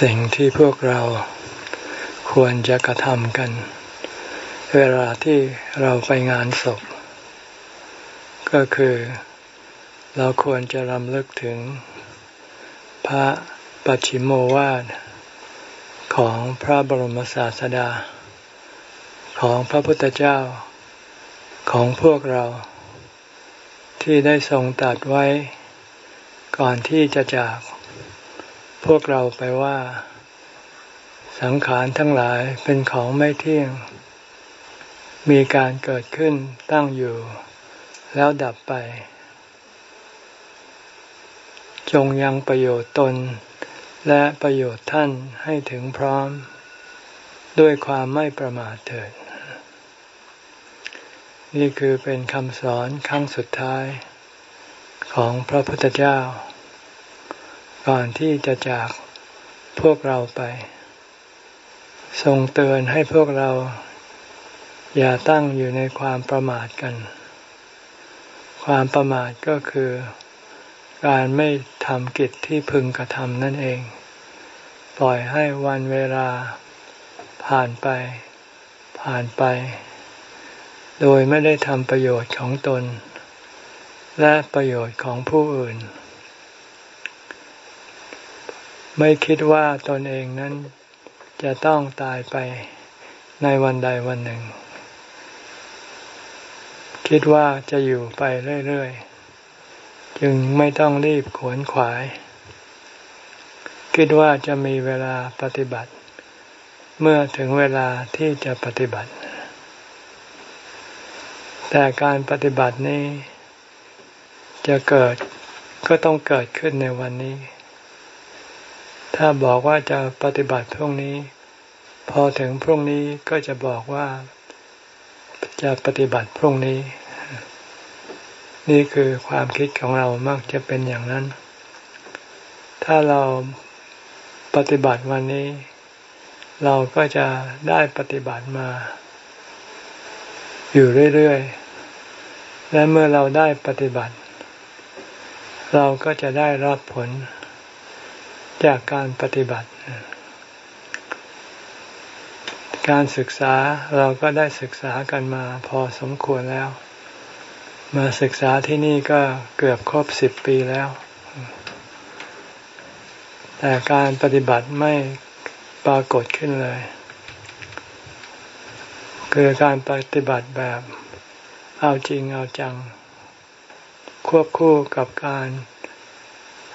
สิ่งที่พวกเราควรจะกระทำกัน เวลาที่เราไปงานศพ ก็คือเราควรจะรำลึกถึง พระปัจฉิมโมวาทของพระบรมศาสดา ของพระพุทธเจ้าของพวกเรา ที่ได้ทรงตัดไว้ ก่อนที่จะจาก พวกเราไปว่า สังขารทั้งหลายเป็นของไม่เที่ยง มีการเกิดขึ้นตั้งอยู่ แล้วดับไป จงยังประโยชน์ตน และประโยชน์ท่านให้ถึงพร้อม ด้วยความไม่ประมาทเถิด นี่คือเป็นคำสอนครั้งสุดท้ายของพระพุทธเจ้า ก่อนที่จะจากพวกเราไป ทรงเตือนให้พวกเรา อย่าตั้งอยู่ในความประมาทกัน ความประมาทก็คือ การไม่ทำกิจที่พึงกระทำนั่นเอง ปล่อยให้วันเวลาผ่านไป ผ่านไป โดยไม่ได้ทำประโยชน์ของตน และประโยชน์ของผู้อื่น ไม่คิดว่าตนเองนั้นจะต้องตายไปในวันใดวันหนึ่ง คิดว่าจะอยู่ไปเรื่อยๆ จึงไม่ต้องรีบขวนขวาย คิดว่าจะมีเวลาปฏิบัติ เมื่อถึงเวลาที่จะปฏิบัติ แต่การปฏิบัตินี้ จะเกิดก็ต้องเกิดขึ้นในวันนี้ ถ้าบอกว่าจะปฏิบัติพรุ่งนี้ พอถึงพรุ่งนี้ก็จะบอกว่าจะปฏิบัติพรุ่งนี้ นี่คือความคิดของเรามักจะเป็นอย่างนั้น ถ้าเราปฏิบัติวันนี้ เราก็จะได้ปฏิบัติมา อยู่เรื่อยๆ และเมื่อเราได้ปฏิบัติ เราก็จะได้รับผล จากการปฏิบัติ การศึกษาเราก็ได้ศึกษากันมาพอสมควรแล้ว มาศึกษาที่นี่ก็เกือบครบสิบปีแล้ว แต่การปฏิบัติไม่ปรากฏขึ้นเลย คือการปฏิบัติแบบเอาจริงเอาจัง ควบคู่กับการ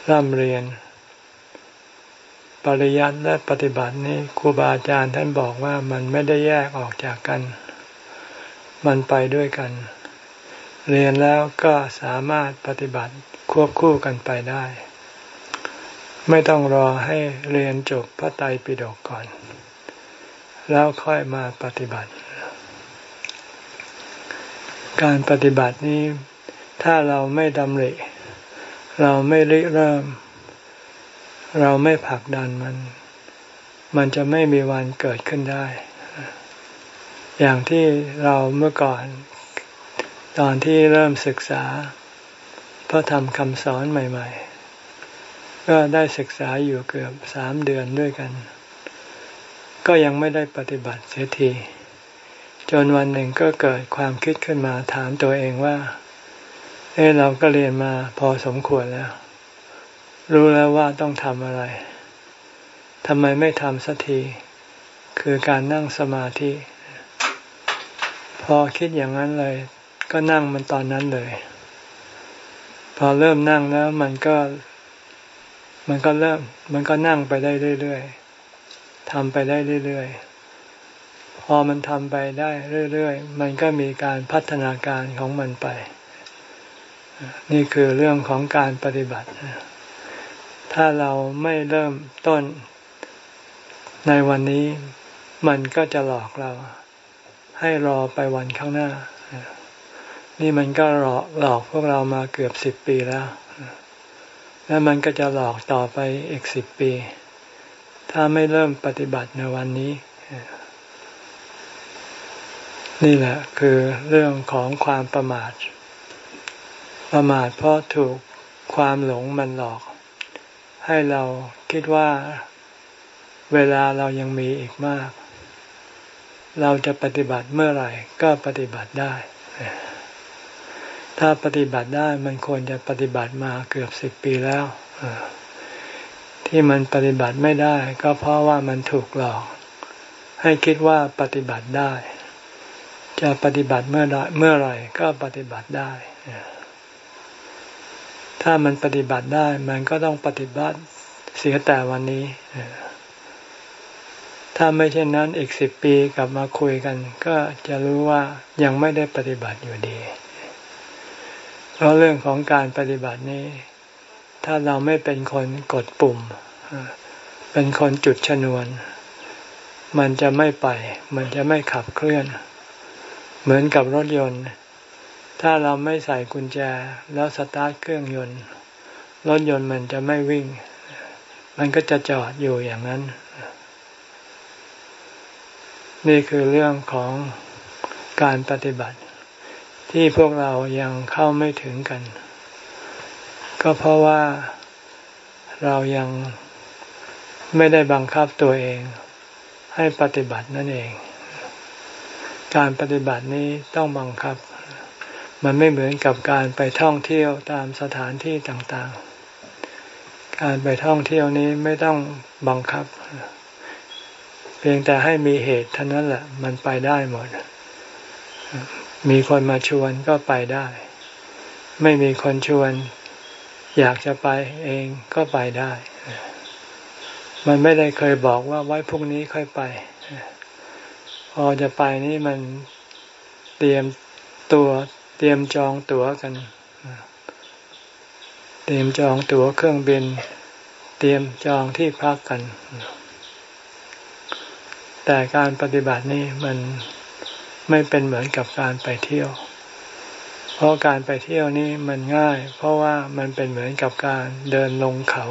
ร่ำเรียน ปริยัติและปฏิบัตินี้ครูบาอาจารย์ท่านบอกว่ามันไม่ได้แยกออกจากกัน มันไปด้วยกัน เรียนแล้วก็สามารถปฏิบัติควบคู่กันไปได้ ไม่ต้องรอให้เรียนจบพระไตรปิฎกก่อน แล้วค่อยมาปฏิบัติ การปฏิบัตินี้ถ้าเราไม่ดำริเราไม่ริเริ่ม เราไม่ผลักดันมัน มันจะไม่มีวันเกิดขึ้นได้ อย่างที่เราเมื่อก่อน ตอนที่เริ่มศึกษาพระธรรมคำสอนใหม่ ๆ ก็ได้ศึกษาอยู่เกือบสามเดือนด้วยกัน ก็ยังไม่ได้ปฏิบัติเสียที จนวันหนึ่งก็เกิดความคิดขึ้นมาถามตัวเองว่า เออเราก็เรียนมาพอสมควรแล้ว รู้แล้วว่าต้องทำอะไรทำไมไม่ทำสักที คือการนั่งสมาธิ พอคิดอย่างนั้นเลย ก็นั่งมันตอนนั้นเลย พอเริ่มนั่งแล้วมันก็ มันก็เริ่ม มันก็นั่งไปได้เรื่อยๆทำไปได้เรื่อยๆ พอมันทำไปได้เรื่อยๆ มันก็มีการพัฒนาการของมันไป นี่คือเรื่องของการปฏิบัติ ถ้าเราไม่เริ่มต้นในวันนี้ มันก็จะหลอกเรา ให้รอไปวันข้างหน้า นี่มันก็หลอกหลอกพวกเรามาเกือบสิบปีแล้ว แล้วมันก็จะหลอกต่อไปอีกสิบปี ถ้าไม่เริ่มปฏิบัติในวันนี้ นี่แหละคือเรื่องของความประมาทประมาทเพราะถูกความหลงมันหลอก ให้เราคิดว่าเวลาเรายังมีอีกมาก เราจะปฏิบัติเมื่อไหร่ก็ปฏิบัติได้ ถ้าปฏิบัติได้มันควรจะปฏิบัติมาเกือบสิบปีแล้ว ที่มันปฏิบัติไม่ได้ ก็เพราะว่ามันถูกหลอก ให้คิดว่าปฏิบัติได้ จะปฏิบัติเมื่อไรเมื่อไหร่ก็ปฏิบัติได้ ถ้ามันปฏิบัติได้ มันก็ต้องปฏิบัติเสียแต่วันนี้ ถ้าไม่เช่นนั้นอีกสิบปีกลับมาคุยกัน ก็จะรู้ว่ายังไม่ได้ปฏิบัติอยู่ดี เพราะเรื่องของการปฏิบัตินี้ ถ้าเราไม่เป็นคนกดปุ่ม เป็นคนจุดชนวน มันจะไม่ไป มันจะไม่ขับเคลื่อน เหมือนกับรถยนต์ ถ้าเราไม่ใส่กุญแจแล้วสตาร์ทเครื่องยนต์รถยนต์มันจะไม่วิ่ง มันก็จะจอดอยู่อย่างนั้น นี่คือเรื่องของการปฏิบัติ ที่พวกเรายังเข้าไม่ถึงกัน ก็เพราะว่าเรายังไม่ได้บังคับตัวเองให้ปฏิบัตินั่นเอง การปฏิบัตินี้ต้องบังคับ มันไม่เหมือนกับการไปท่องเที่ยวตามสถานที่ต่างๆ การไปท่องเที่ยวนี้ไม่ต้องบังคับ เพียงแต่ให้มีเหตุเท่านั้นแหละ มันไปได้หมด มีคนมาชวนก็ไปได้ ไม่มีคนชวน อยากจะไปเองก็ไปได้ มันไม่ได้เคยบอกว่าไว้พรุ่งนี้ค่อยไป พอจะไปนี่มันเตรียมตัว เตรียมจองตั๋วกัน เตรียมจองตั๋วเครื่องบิน เตรียมจองที่พักกัน แต่การปฏิบัตินี้มันไม่เป็นเหมือนกับการไปเที่ยว เพราะการไปเที่ยวนี้มันง่าย เพราะว่ามันเป็นเหมือนกับการเดินลงเขา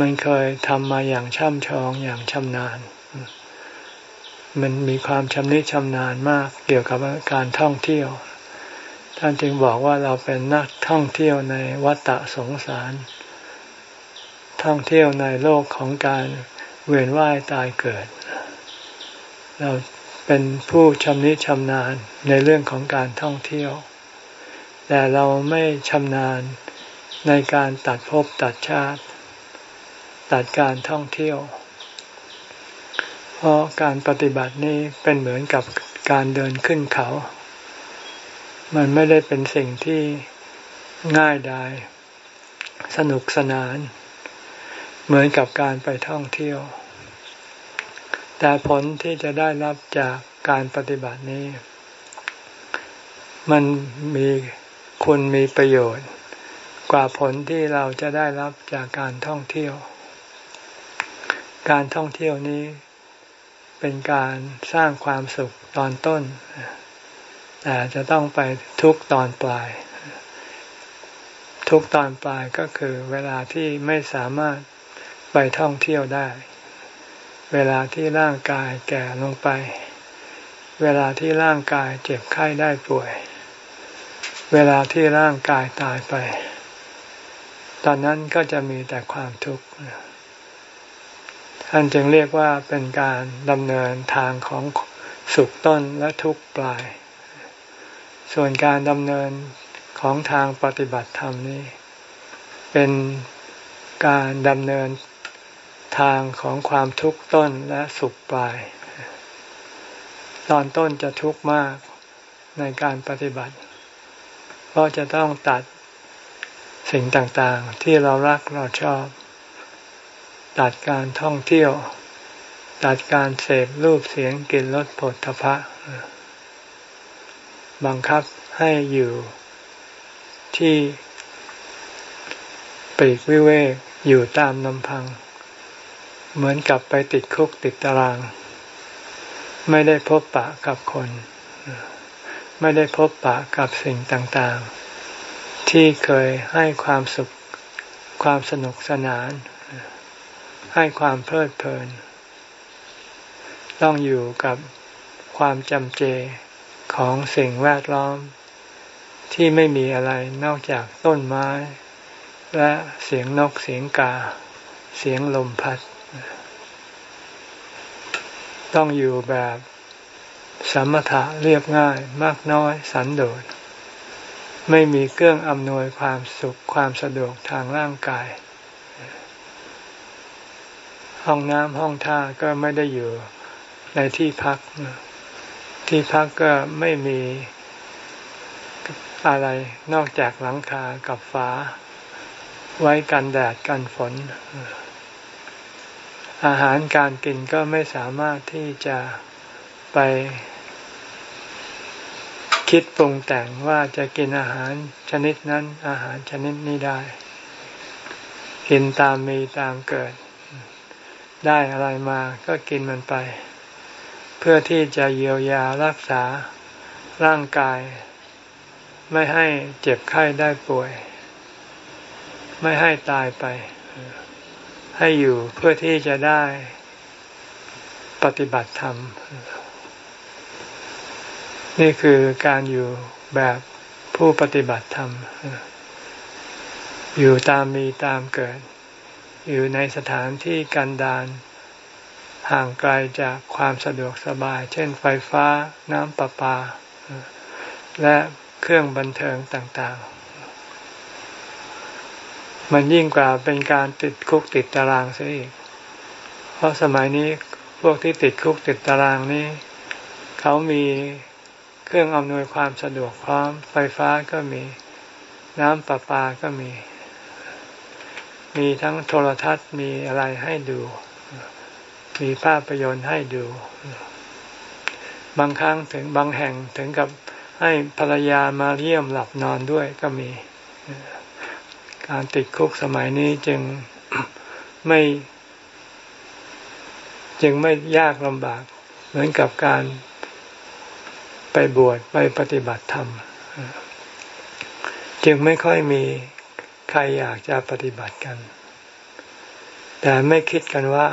มันเคยทำมาอย่างช่ำชองอย่างชำนาญ มันมีความชำนิชำนาญมากเกี่ยวกับการท่องเที่ยว ท่านจึงบอกว่าเราเป็นนักท่องเที่ยวในวัฏสงสาร ท่องเที่ยวในโลกของการเวียนว่ายตายเกิด เราเป็นผู้ชำนิชำนาญในเรื่องของการท่องเที่ยว แต่เราไม่ชำนาญในการตัดภพตัดชาติ ตัดการท่องเที่ยว เพราะการปฏิบัตินี้เป็นเหมือนกับการเดินขึ้นเขา มันไม่ได้เป็นสิ่งที่ง่ายดาย สนุกสนาน เหมือนกับการไปท่องเที่ยว แต่ผลที่จะได้รับจากการปฏิบัตินี้ มันมีคุณมีประโยชน์ กว่าผลที่เราจะได้รับจากการท่องเที่ยว การท่องเที่ยวนี้เป็นการสร้างความสุขตอนต้น แต่จะต้องไปทุกตอนปลาย ทุกตอนปลายก็คือเวลาที่ไม่สามารถไปท่องเที่ยวได้ เวลาที่ร่างกายแก่ลงไป เวลาที่ร่างกายเจ็บไข้ได้ป่วย เวลาที่ร่างกายตายไป ตอนนั้นก็จะมีแต่ความทุกข์ท่านจึงเรียกว่าเป็นการดำเนินทางของสุขต้นและทุกข์ปลาย ส่วนการดำเนินของทางปฏิบัติธรรมนี้เป็นการดำเนินทางของความทุกข์ต้นและสุขปลาย ตอนต้นจะทุกข์มากในการปฏิบัติ เพราะจะต้องตัดสิ่งต่างๆ ที่เรารักเราชอบ ตัดการท่องเที่ยว ตัดการเสพรูปเสียงกลิ่นรสผลทพะ บังคับให้อยู่ที่ปีกวิเวกอยู่ตามลำพัง เหมือนกับไปติดคุกติดตาราง ไม่ได้พบปะกับคน ไม่ได้พบปะกับสิ่งต่างๆ ที่เคยให้ความสุขความสนุกสนาน ให้ความเพลิดเพลิน ต้องอยู่กับความจำเจ ของสิ่งแวดล้อม ที่ไม่มีอะไรนอกจากต้นไม้ และเสียงนกเสียงกา เสียงลมพัด ต้องอยู่แบบสมถะเรียบง่ายมากน้อยสันโดษ ไม่มีเครื่องอำนวยความสุขความสะดวกทางร่างกาย ห้องน้ำห้องท่าก็ไม่ได้อยู่ในที่พัก ที่พักก็ไม่มีอะไรนอกจากหลังคากับฝา ไว้กันแดดกันฝน อาหารการกินก็ไม่สามารถที่จะไป คิดปรุงแต่งว่าจะกินอาหารชนิดนั้น อาหารชนิดนี้ได้ กินตามมีตามเกิด ได้อะไรมาก็กินมันไป เพื่อที่จะเยียวยารักษาร่างกาย ไม่ให้เจ็บไข้ได้ป่วย ไม่ให้ตายไป ให้อยู่เพื่อที่จะได้ปฏิบัติธรรม นี่คือการอยู่แบบผู้ปฏิบัติธรรม อยู่ตามมีตามเกิด อยู่ในสถานที่กันดาร ห่างไกลจากความสะดวกสบาย เช่นไฟฟ้าน้ำประปา และเครื่องบันเทิงต่างๆ มันยิ่งกว่าเป็นการติดคุกติดตารางซะอีก เพราะสมัยนี้พวกที่ติดคุกติดตารางนี้ เขามีเครื่องอำนวยความสะดวกพร้อม ไฟฟ้าก็มีน้ำประปาก็มี มีทั้งโทรทัศน์มีอะไรให้ดู มีภาพยนตร์ให้ดู บางครั้งถึงบางแห่งถึงกับให้ภรรยามาเยี่ยมหลับนอนด้วยก็มี การติดคุกสมัยนี้จึงไม่ จึงไม่ยากลำบาก เหมือนกับการไปบวชไปปฏิบัติธรรม จึงไม่ค่อยมีใครอยากจะปฏิบัติกัน แต่ไม่คิดกันว่า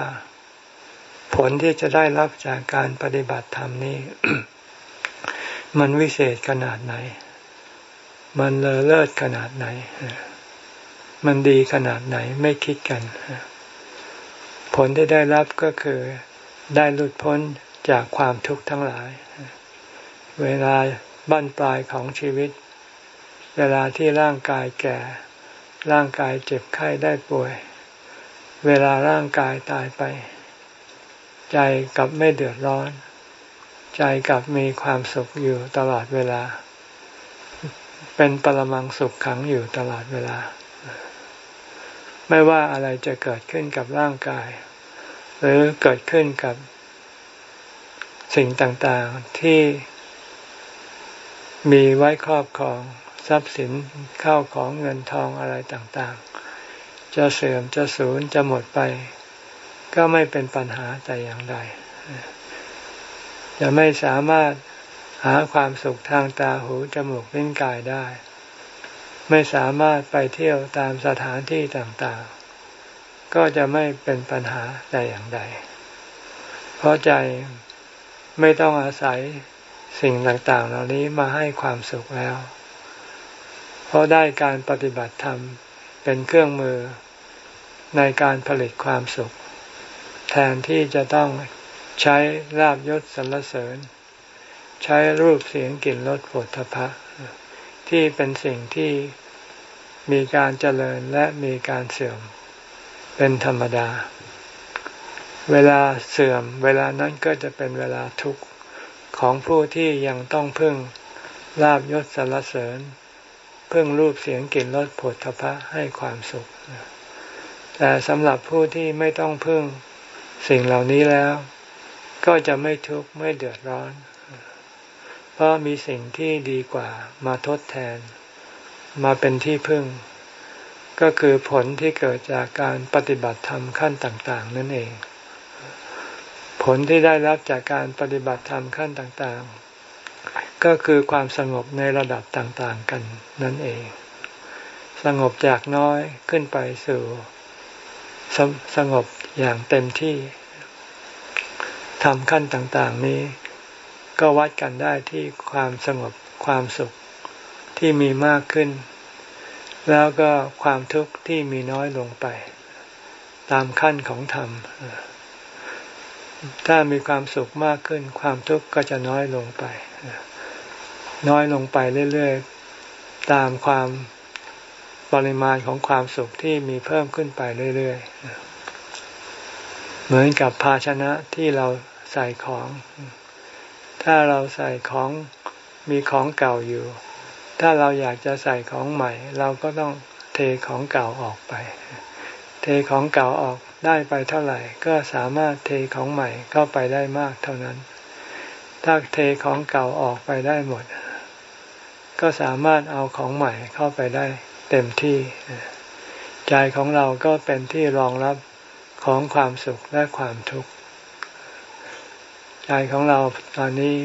ผลที่จะได้รับจากการปฏิบัติธรรมนี้ มันวิเศษขนาดไหน มันเลอเลิศขนาดไหน มันดีขนาดไหนไม่คิดกัน ผลที่ได้รับก็คือได้หลุดพ้นจากความทุกข์ทั้งหลาย เวลาบั้นปลายของชีวิต เวลาที่ร่างกายแก่ ร่างกายเจ็บไข้ได้ป่วย เวลาร่างกายตายไป ใจกับไม่เดือดร้อน ใจกับมีความสุขอยู่ตลอดเวลา เป็นปรมังสุขขังอยู่ตลอดเวลา ไม่ว่าอะไรจะเกิดขึ้นกับร่างกาย หรือเกิดขึ้นกับสิ่งต่างๆที่มีไว้ครอบครองทรัพย์สินเข้าของเงินทองอะไรต่างๆ จะเสื่อมจะสูญจะหมดไป ก็ไม่เป็นปัญหาแต่อย่างใดจะไม่สามารถหาความสุขทางตาหูจมูกลิ้นกายได้ ไม่สามารถไปเที่ยวตามสถานที่ต่างๆ ก็จะไม่เป็นปัญหาแต่อย่างใด เพราะใจไม่ต้องอาศัยสิ่งต่างๆ เหล่านี้มาให้ความสุขแล้ว เพราะได้การปฏิบัติธรรมเป็นเครื่องมือในการผลิตความสุข แทนที่จะต้องใช้ลาบยศสรรเสริญ ใช้รูปเสียงกลิ่นรสผลทพะ ที่เป็นสิ่งที่มีการเจริญและมีการเสื่อม เป็นธรรมดา เวลาเสื่อม เวลานั้นก็จะเป็นเวลาทุกข์ของผู้ที่ยังต้องพึ่งลาบยศสรรเสริญ พึ่งรูปเสียงกลิ่นรสผลทพะให้ความสุข แต่สำหรับผู้ที่ไม่ต้องพึ่ง สิ่งเหล่านี้แล้ว ก็จะไม่ทุกข์ไม่เดือดร้อน เพราะมีสิ่งที่ดีกว่ามาทดแทน มาเป็นที่พึ่ง ก็คือผลที่เกิดจากการปฏิบัติธรรมขั้นต่าง ๆ นั่นเอง ผลที่ได้รับจากการปฏิบัติธรรมขั้นต่างๆ ก็คือความสงบในระดับต่างๆกันนั่นเอง สงบจากน้อยขึ้นไปสู่สสงบ อย่างเต็มที่ทำขั้นต่าง ๆ นี้ ก็วัดกันได้ที่ความสงบความสุขที่มีมากขึ้น แล้วก็ความทุกข์ที่มีน้อยลงไป ตามขั้นของธรรม ถ้ามีความสุขมากขึ้น ความทุกข์ก็จะน้อยลงไป น้อยลงไปเรื่อย ๆ ตามความปริมาณของความสุขที่มีเพิ่มขึ้นไปเรื่อย ๆ เหมือนกับภาชนะที่เราใส่ของ ถ้าเราใส่ของมีของเก่าอยู่ ถ้าเราอยากจะใส่ของใหม่ เราก็ต้องเทของเก่าออกไป เทของเก่าออกได้ไปเท่าไหร่ ก็สามารถเทของใหม่เข้าไปได้มากเท่านั้น ถ้าเทของเก่าออกไปได้หมด ก็สามารถเอาของใหม่เข้าไปได้เต็มที่ ใจของเราก็เป็นที่รองรับ ของความสุขและความทุกข์ใจของเราตอนนี้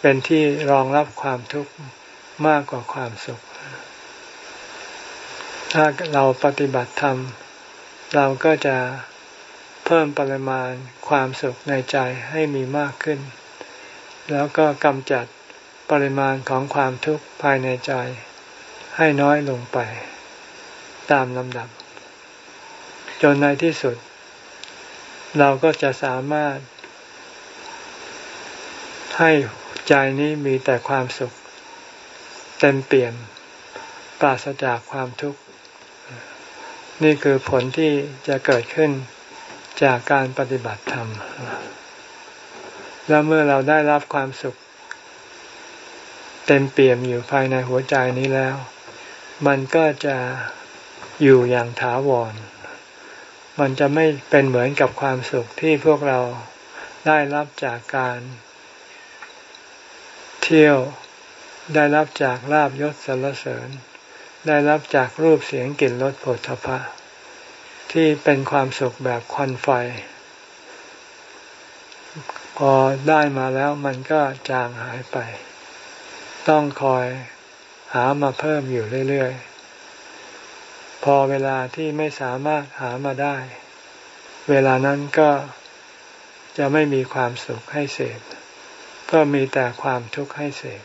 เป็นที่รองรับความทุกข์มากกว่าความสุข ถ้าเราปฏิบัติธรรม เราก็จะเพิ่มปริมาณความสุขในใจให้มีมากขึ้น แล้วก็กำจัดปริมาณของความทุกข์ภายในใจ ให้น้อยลงไป ตามลำดับ จนในที่สุด เราก็จะสามารถ ให้ใจนี้มีแต่ความสุข เต็มเปี่ยมปราศจากความทุกข์ นี่คือผลที่จะเกิดขึ้นจากการปฏิบัติธรรม แล้วเมื่อเราได้รับความสุข เต็มเปี่ยมอยู่ภายในหัวใจนี้แล้ว มันก็จะอยู่อย่างถาวร มันจะไม่เป็นเหมือนกับความสุขที่พวกเราได้รับจากการ เที่ยวได้รับจากลาบยศสรรเสริญ ได้รับจากรูปเสียงกลิ่นรสผลทพะ ที่เป็นความสุขแบบควันไฟ พอได้มาแล้วมันก็จางหายไป ต้องคอยหามาเพิ่มอยู่เรื่อยๆ พอเวลาที่ไม่สามารถหามาได้ เวลานั้นก็จะไม่มีความสุขให้เสพก็มีแต่ความทุกข์ให้เสพ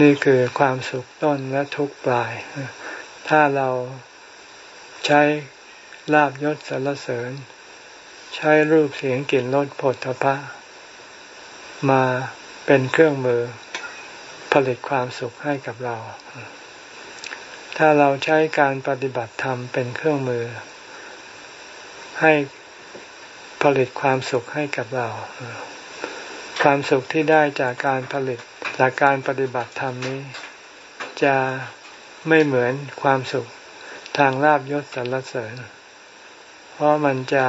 นี่คือความสุขต้นและทุกข์ปลาย ถ้าเราใช้ลาบยศสรรเสริญ ใช้รูปเสียงกลิ่นรสผลทพะมาเป็นเครื่องมือผลิตความสุขให้กับเรา ถ้าเราใช้การปฏิบัติธรรมเป็นเครื่องมือ ให้ผลิตความสุขให้กับเรา ความสุขที่ได้จากการผลิตจากการปฏิบัติธรรมนี้ จะไม่เหมือนความสุขทางลาบยศสรรเสริญ เพราะมันจะ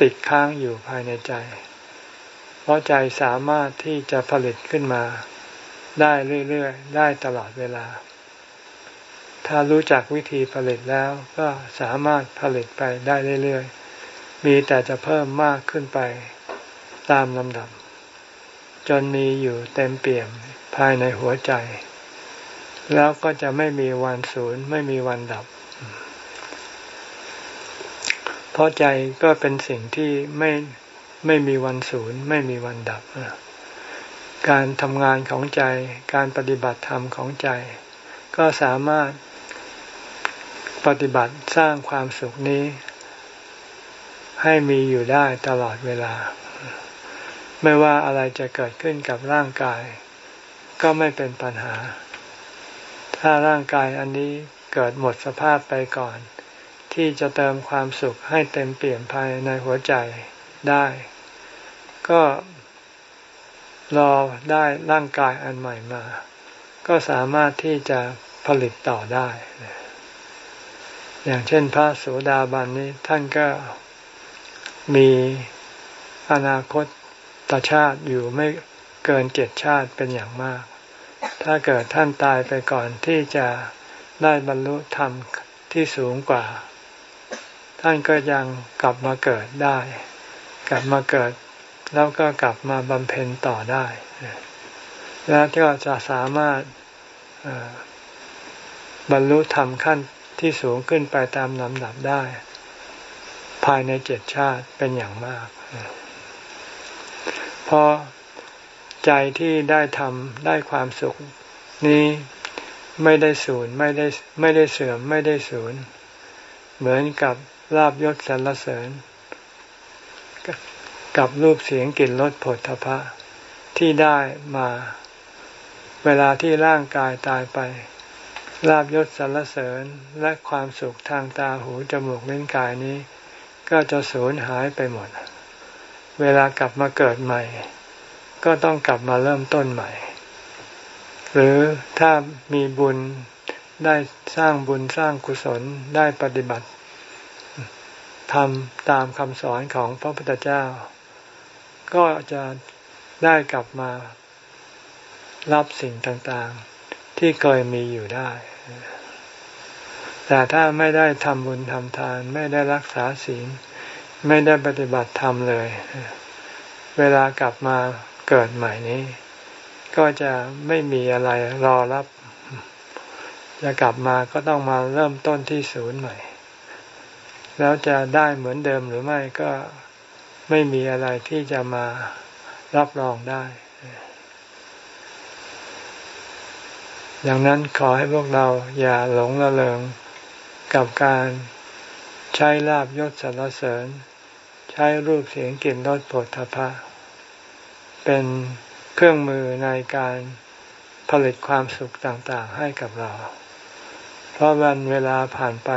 ติดค้างอยู่ภายในใจ เพราะใจสามารถที่จะผลิตขึ้นมา ได้เรื่อยๆ ได้ตลอดเวลา ถ้ารู้จักวิธีผลิตแล้วก็สามารถผลิตไปได้เรื่อยๆ มีแต่จะเพิ่มมากขึ้นไปตามลำดับ จนมีอยู่เต็มเปี่ยมภายในหัวใจ แล้วก็จะไม่มีวันศูนย์ไม่มีวันดับ เพราะใจก็เป็นสิ่งที่ไม่ไม่มีวันศูนย์ไม่มีวันดับ การทำงานของใจ การปฏิบัติธรรมของใจ ก็สามารถ ปฏิบัติสร้างความสุขนี้ ให้มีอยู่ได้ตลอดเวลา ไม่ว่าอะไรจะเกิดขึ้นกับร่างกาย ก็ไม่เป็นปัญหา ถ้าร่างกายอันนี้เกิดหมดสภาพไปก่อน ที่จะเติมความสุขให้เต็มเปลี่ยนภายในหัวใจได้ ก็รอได้ร่างกายอันใหม่มา ก็สามารถที่จะผลิตต่อได้ อย่างเช่นพระโสดาบันนี้ท่านก็มีอนาคตตชาติอยู่ไม่เกินเจ็ดชาติเป็นอย่างมาก ถ้าเกิดท่านตายไปก่อนที่จะได้บรรลุธรรมที่สูงกว่า ท่านก็ยังกลับมาเกิดได้ กลับมาเกิด แล้วก็กลับมาบำเพ็ญต่อได้ แล้วก็จะสามารถบรรลุธรรมขั้น ที่สูงขึ้นไปตามลำดับได้ ภายในเจ็ดชาติเป็นอย่างมาก เพราะใจที่ได้ทำได้ความสุขนี้ไม่ได้สูญไม่ได้ไม่ได้เสื่อมไม่ได้สูญ เหมือนกับลาบยศสรรเสริญ กับรูปเสียงกลิ่นรสผลทพะที่ได้มา เวลาที่ร่างกายตายไป ลาบยศสรรเสริญและความสุขทางตาหูจมูกเลิ้นกายนี้ ก็จะสูญหายไปหมด เวลากลับมาเกิดใหม่ ก็ต้องกลับมาเริ่มต้นใหม่ หรือถ้ามีบุญได้สร้างบุญสร้างกุศลได้ปฏิบัติทำตามคำสอนของพระพุทธเจ้า ก็จะได้กลับมารับสิ่งต่าง ที่เคยมีอยู่ได้ แต่ถ้าไม่ได้ทำบุญทำทาน ไม่ได้รักษาศีล ไม่ได้ปฏิบัติธรรมเลย เวลากลับมาเกิดใหม่นี้ ก็จะไม่มีอะไรรอรับ จะกลับมาก็ต้องมาเริ่มต้นที่ศูนย์ใหม่ แล้วจะได้เหมือนเดิมหรือไม่ก็ไม่มีอะไรที่จะมารับรองได้ ดังนั้นขอให้พวกเราอย่าหลงละเลงกับการใช้ลาบยศสรรเสริญ ใช้รูปเสียงกลิ่นรสผลทพะ เป็นเครื่องมือในการผลิตความสุขต่างๆให้กับเรา เพราะวันเวลาผ่านไป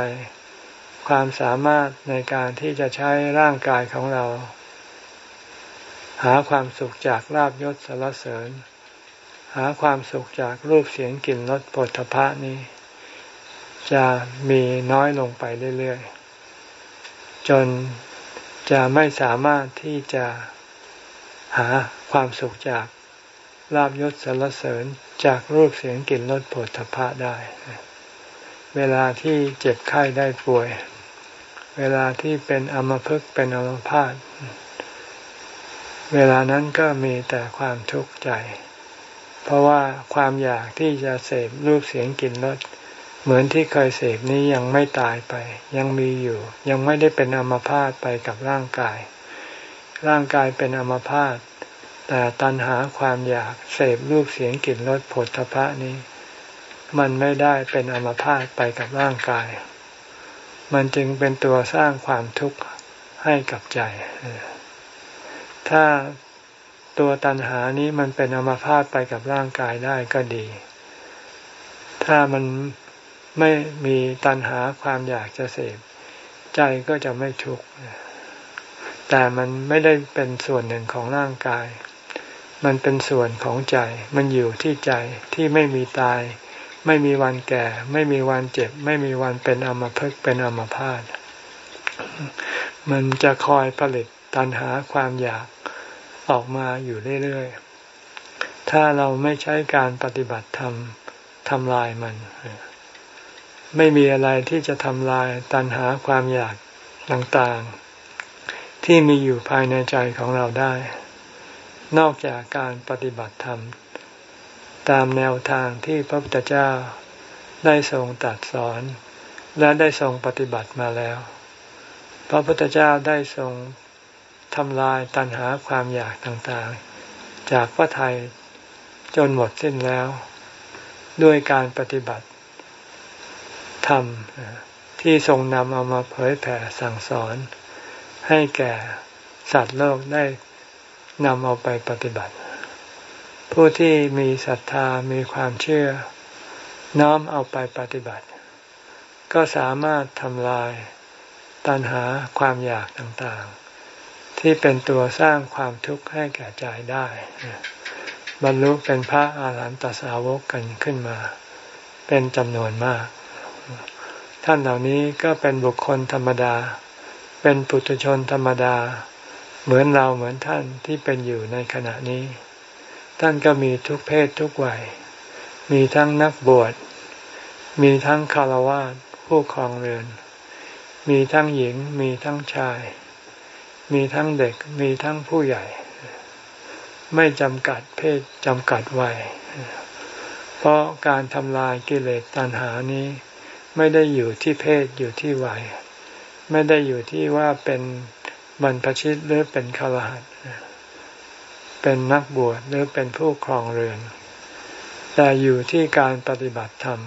ความสามารถในการที่จะใช้ร่างกายของเรา หาความสุขจากลาบยศสรรเสริญ หาความสุขจากรูปเสียงกลิ่นรสปุถะพะนี้ จะมีน้อยลงไปเรื่อยๆ จนจะไม่สามารถที่จะหาความสุขจากลาบยศสรรเสริญจากรูปเสียงกลิ่นรสปุถะพะได้ เวลาที่เจ็บไข้ได้ป่วย เวลาที่เป็นอมภพเป็นอมพาตเวลานั้นก็มีแต่ความทุกข์ใจ เพราะว่าความอยากที่จะเสพรูปเสียงกลิ่นรสเหมือนที่เคยเสพนี้ยังไม่ตายไป ยังมีอยู่ ยังไม่ได้เป็นอมพาตไปกับร่างกาย ร่างกายเป็นอมพาตแต่ตัณหาความอยากเสพรูปเสียงกลิ่นรสผลทพะนี้ มันไม่ได้เป็นอมพาตไปกับร่างกาย มันจึงเป็นตัวสร้างความทุกข์ให้กับใจ ถ้า ตัวตัณหานี้มันเป็นอมพาตไปกับร่างกายได้ก็ดี ถ้ามันไม่มีตัณหาความอยากจะเสพใจก็จะไม่ทุกข์แต่มันไม่ได้เป็นส่วนหนึ่งของร่างกาย มันเป็นส่วนของใจ มันอยู่ที่ใจที่ไม่มีตาย ไม่มีวันแก่ ไม่มีวันเจ็บ ไม่มีวันเป็นอมภพเป็นอมพาตมันจะคอยผลิตตัณหาความอยาก ออกมาอยู่เรื่อยๆ ถ้าเราไม่ใช้การปฏิบัติธรรมทำลายมัน ไม่มีอะไรที่จะทำลายตัณหาความอยากต่างๆ ที่มีอยู่ภายในใจของเราได้ นอกจากการปฏิบัติธรรม ตามแนวทางที่พระพุทธเจ้าได้ทรงตรัสสอน และได้ทรงปฏิบัติมาแล้ว พระพุทธเจ้าได้ทรง ทำลายตัณหาความอยากต่างๆ จากพระไทยจนหมดสิ้นแล้ว ด้วยการปฏิบัติธรรมที่ทรงนำเอามาเผยแผ่สั่งสอน ให้แก่สัตว์โลกได้นำเอาไปปฏิบัติ ผู้ที่มีศรัทธามีความเชื่อ น้อมเอาไปปฏิบัติ ก็สามารถทำลายตัณหาความอยากต่าง ที่เป็นตัวสร้างความทุกข์ให้แก่ใจได้ บรรลุเป็นพระอาหารหันตสาวกกันขึ้นมา เป็นจำนวนมาก ท่านเหล่านี้ก็เป็นบุคคลธรรมดา เป็นปุถุชนธรรมดา เหมือนเราเหมือนท่านที่เป็นอยู่ในขณะนี้ ท่านก็มีทุกเพศทุกวัย มีทั้งนักบวช มีทั้งคารวะผู้ครองเรือน มีทั้งหญิงมีทั้งชาย มีทั้งเด็กมีทั้งผู้ใหญ่ ไม่จำกัดเพศจำกัดวัย เพราะการทำลายกิเลสตัณหานี้ ไม่ได้อยู่ที่เพศอยู่ที่วัย ไม่ได้อยู่ที่ว่าเป็นบรรพชิตหรือเป็นฆรหัสเป็นนักบวชหรือเป็นผู้ครองเรือน แต่อยู่ที่การปฏิบัติธรรม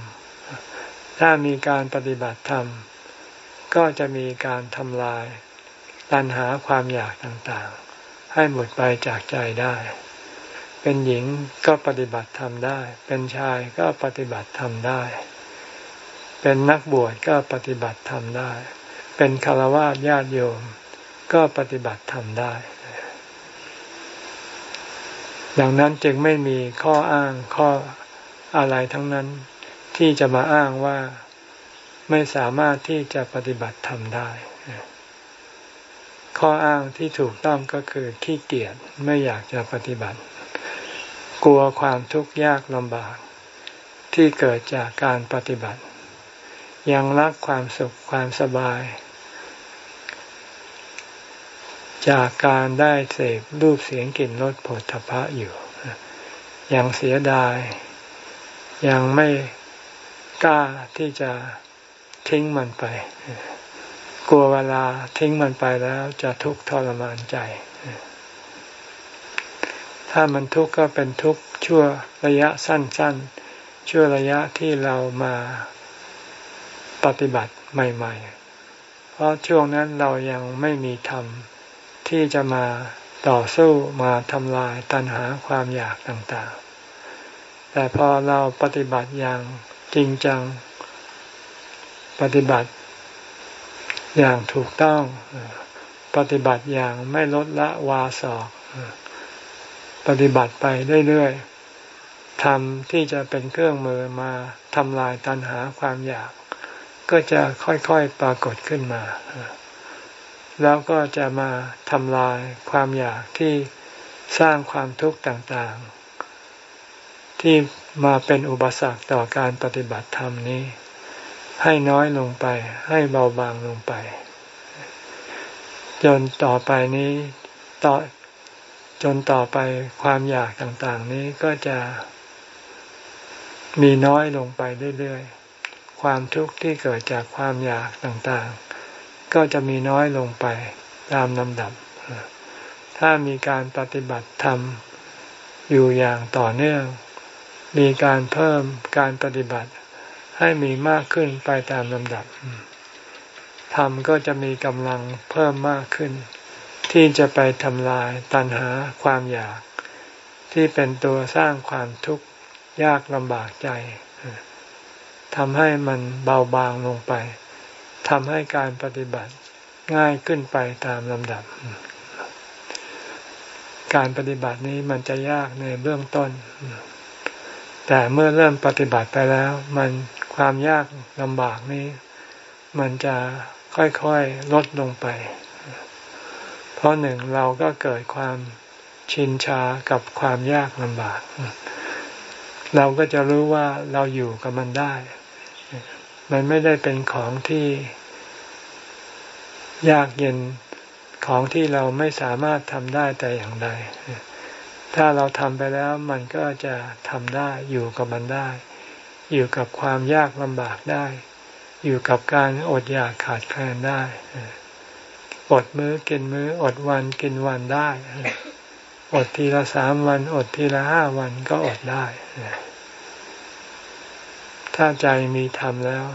ถ้ามีการปฏิบัติธรรม ก็จะมีการทำลาย ตัณหาความอยากต่างๆ ให้หมดไปจากใจได้ เป็นหญิงก็ปฏิบัติธรรมได้ เป็นชายก็ปฏิบัติธรรมได้ เป็นนักบวชก็ปฏิบัติธรรมได้ เป็นคารวะญาติโยม ก็ปฏิบัติธรรมได้ ดังนั้นจึงไม่มีข้ออ้างข้ออะไรทั้งนั้นที่จะมาอ้างว่าไม่สามารถที่จะปฏิบัติธรรมได้ ข้ออ้างที่ถูกต้องก็คือขี้เกียจไม่อยากจะปฏิบัติ กลัวความทุกข์ยากลำบาก ที่เกิดจากการปฏิบัติ ยังรักความสุขความสบาย จากการได้เสพรูปเสียงกลิ่นรสผลทพะอยู่ยังเสียดาย ยังไม่กล้าที่จะทิ้งมันไป กลัวเวลาทิ้งมันไปแล้วจะทุกข์ทรมานใจ ถ้ามันทุกข์ก็เป็นทุกข์ชั่วระยะสั้น ๆ ชั่วระยะที่เรามาปฏิบัติใหม่ ๆ เพราะช่วงนั้นเรายังไม่มีธรรมที่จะมาต่อสู้มาทำลายตัณหาความอยากต่างๆ แต่พอเราปฏิบัติอย่างจริงจัง ปฏิบัติ อย่างถูกต้องปฏิบัติอย่างไม่ลดละวาสอกปฏิบัติไปเรื่อยๆทำที่จะเป็นเครื่องมือมาทำลายตัณหาความอยาก ก็จะค่อยๆปรากฏขึ้นมา แล้วก็จะมาทำลายความอยากที่สร้างความทุกข์ต่างๆ ที่มาเป็นอุปสรรคต่อการปฏิบัติธรรมนี้ ให้น้อยลงไป ให้เบาบางลงไป จนต่อไปนี้ต่อจนต่อไปความอยากต่างๆ นี้ก็จะมีน้อยลงไปเรื่อยๆ ความทุกข์ที่เกิดจากความอยากต่างๆ ก็จะมีน้อยลงไปตามลำดับ ถ้ามีการปฏิบัติธรรมอยู่อย่างต่อเนื่อง มีการเพิ่มการปฏิบัติ ให้มีมากขึ้นไปตามลำดับธรรมก็จะมีกำลังเพิ่มมากขึ้น ที่จะไปทำลายตัณหาความอยาก ที่เป็นตัวสร้างความทุกข์ยากลำบากใจทำให้มันเบาบางลงไปทำให้การปฏิบัติง่ายขึ้นไปตามลำดับ การปฏิบัตินี้มันจะยากในเบื้องต้น แต่เมื่อเริ่มปฏิบัติไปแล้ว มัน ความยากลำบากนี้ มันจะค่อยๆลดลงไป เพราะหนึ่งเราก็เกิดความชินชากับความยากลำบาก เราก็จะรู้ว่าเราอยู่กับมันได้ มันไม่ได้เป็นของที่ยากเย็นของที่เราไม่สามารถทำได้แต่อย่างใด ถ้าเราทำไปแล้วมันก็จะทำได้อยู่กับมันได้ อยู่กับความยากลำบากได้ อยู่กับการอดอยากขาดแคลนได้ อดมื้อกินมื้ออดวันกินวันได้ อดทีละสามวัน อดทีละห้าวันก็อดได้ถ้าใจมีธรรมแล้ว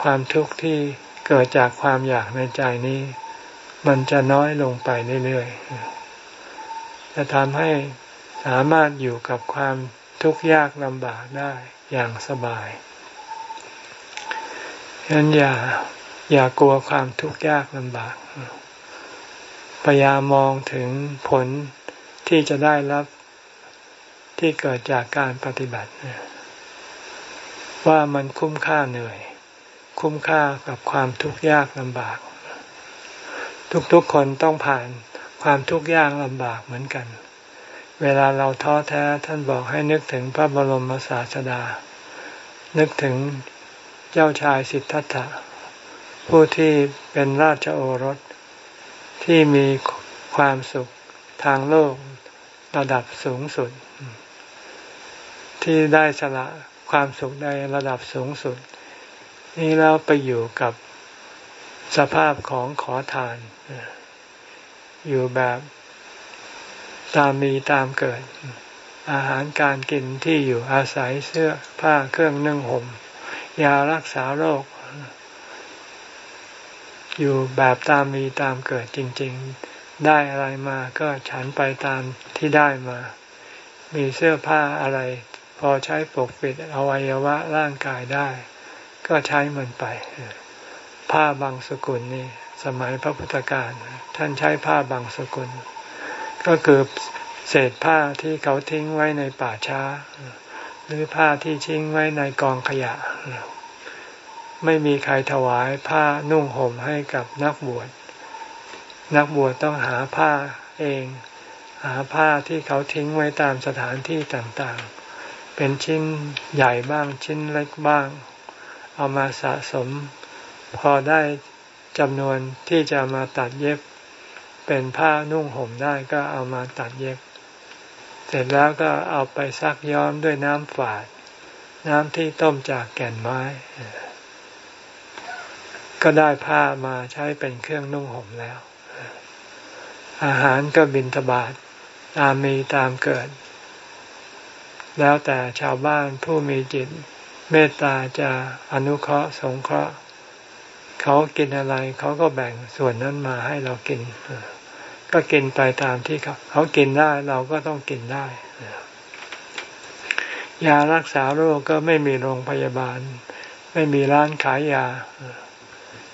ความทุกข์ที่เกิดจากความอยากในใจนี้ มันจะน้อยลงไปเรื่อยๆจะทำให้สามารถอยู่กับความ ทุกข์ยากลำบากได้อย่างสบายฉะนั้นอย่าอย่ากลัวความทุกข์ยากลำบาก พยายามมองถึงผลที่จะได้รับที่เกิดจากการปฏิบัติ ว่ามันคุ้มค่าเหนื่อย คุ้มค่ากับความทุกข์ยากลำบาก ทุกๆคนต้องผ่านความทุกข์ยากลำบากเหมือนกัน เวลาเราท้อแท้ท่านบอกให้นึกถึงพระบรมศาสดา นึกถึงเจ้าชายสิทธัตถะผู้ที่เป็นราชโอรส ที่มีความสุขทางโลกระดับสูงสุด ที่ได้สละความสุขในระดับสูงสุด นี่แล้วไปอยู่กับสภาพของขอทาน อยู่แบบ ตามมีตามเกิด อาหารการกินที่อยู่อาศัยเสื้อผ้าเครื่องนึ่งห่มยารักษาโรค อยู่แบบตามมีตามเกิดจริง ๆ ได้อะไรมาก็ฉันไปตามที่ได้มา มีเสื้อผ้าอะไร พอใช้ปกปิดอวัยวะร่างกายได้ ก็ใช้มันไป ผ้าบางสกุลนี่สมัยพระพุทธการท่านใช้ผ้าบางสกุล ก็คือเศษผ้าที่เขาทิ้งไว้ในป่าช้า หรือผ้าที่ทิ้งไว้ในกองขยะ ไม่มีใครถวายผ้านุ่งห่มให้กับนักบวช นักบวชต้องหาผ้าเอง หาผ้าที่เขาทิ้งไว้ตามสถานที่ต่างๆ เป็นชิ้นใหญ่บ้างชิ้นเล็กบ้าง เอามาสะสม พอได้จำนวนที่จะมาตัดเย็บ เป็นผ้านุ่งห่มได้ก็เอามาตัดเย็บ เสร็จแล้วก็เอาไปซักย้อมด้วยน้ำฝาด น้ำที่ต้มจากแก่นไม้ ก็ได้ผ้ามาใช้เป็นเครื่องนุ่งห่มแล้ว อาหารก็บินทบาทตามมีตามเกิด แล้วแต่ชาวบ้านผู้มีจิตเมตตาจะอนุเคราะห์สงเคราะห์เขากินอะไรเขาก็แบ่งส่วนนั้นมาให้เรากิน ก็กินไปตามที่เขาเขากินได้เราก็ต้องกินได้ยารักษาโรคก็ไม่มีโรงพยาบาล ไม่มีร้านขายยา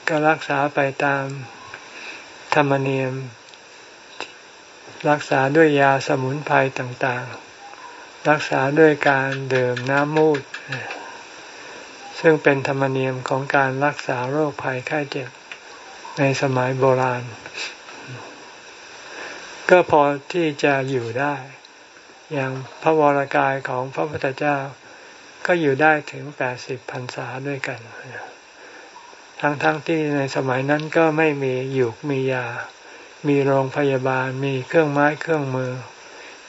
ก็รักษาไปตามธรรมเนียม รักษาด้วยยาสมุนไพรต่างๆ รักษาด้วยการดื่มน้ำมูด ซึ่งเป็นธรรมเนียมของการรักษาโรคภัยไข้เจ็บในสมัยโบราณ ก็พอที่จะอยู่ได้ อย่างพระวรากายของพระพุทธเจ้า ก็อยู่ได้ถึงแปดสิบพรรษาด้วยกัน ทั้งๆทที่ในสมัยนั้นก็ไม่มีหยูกมียา มีโรงพยาบาล มีเครื่องไม้เครื่องมือ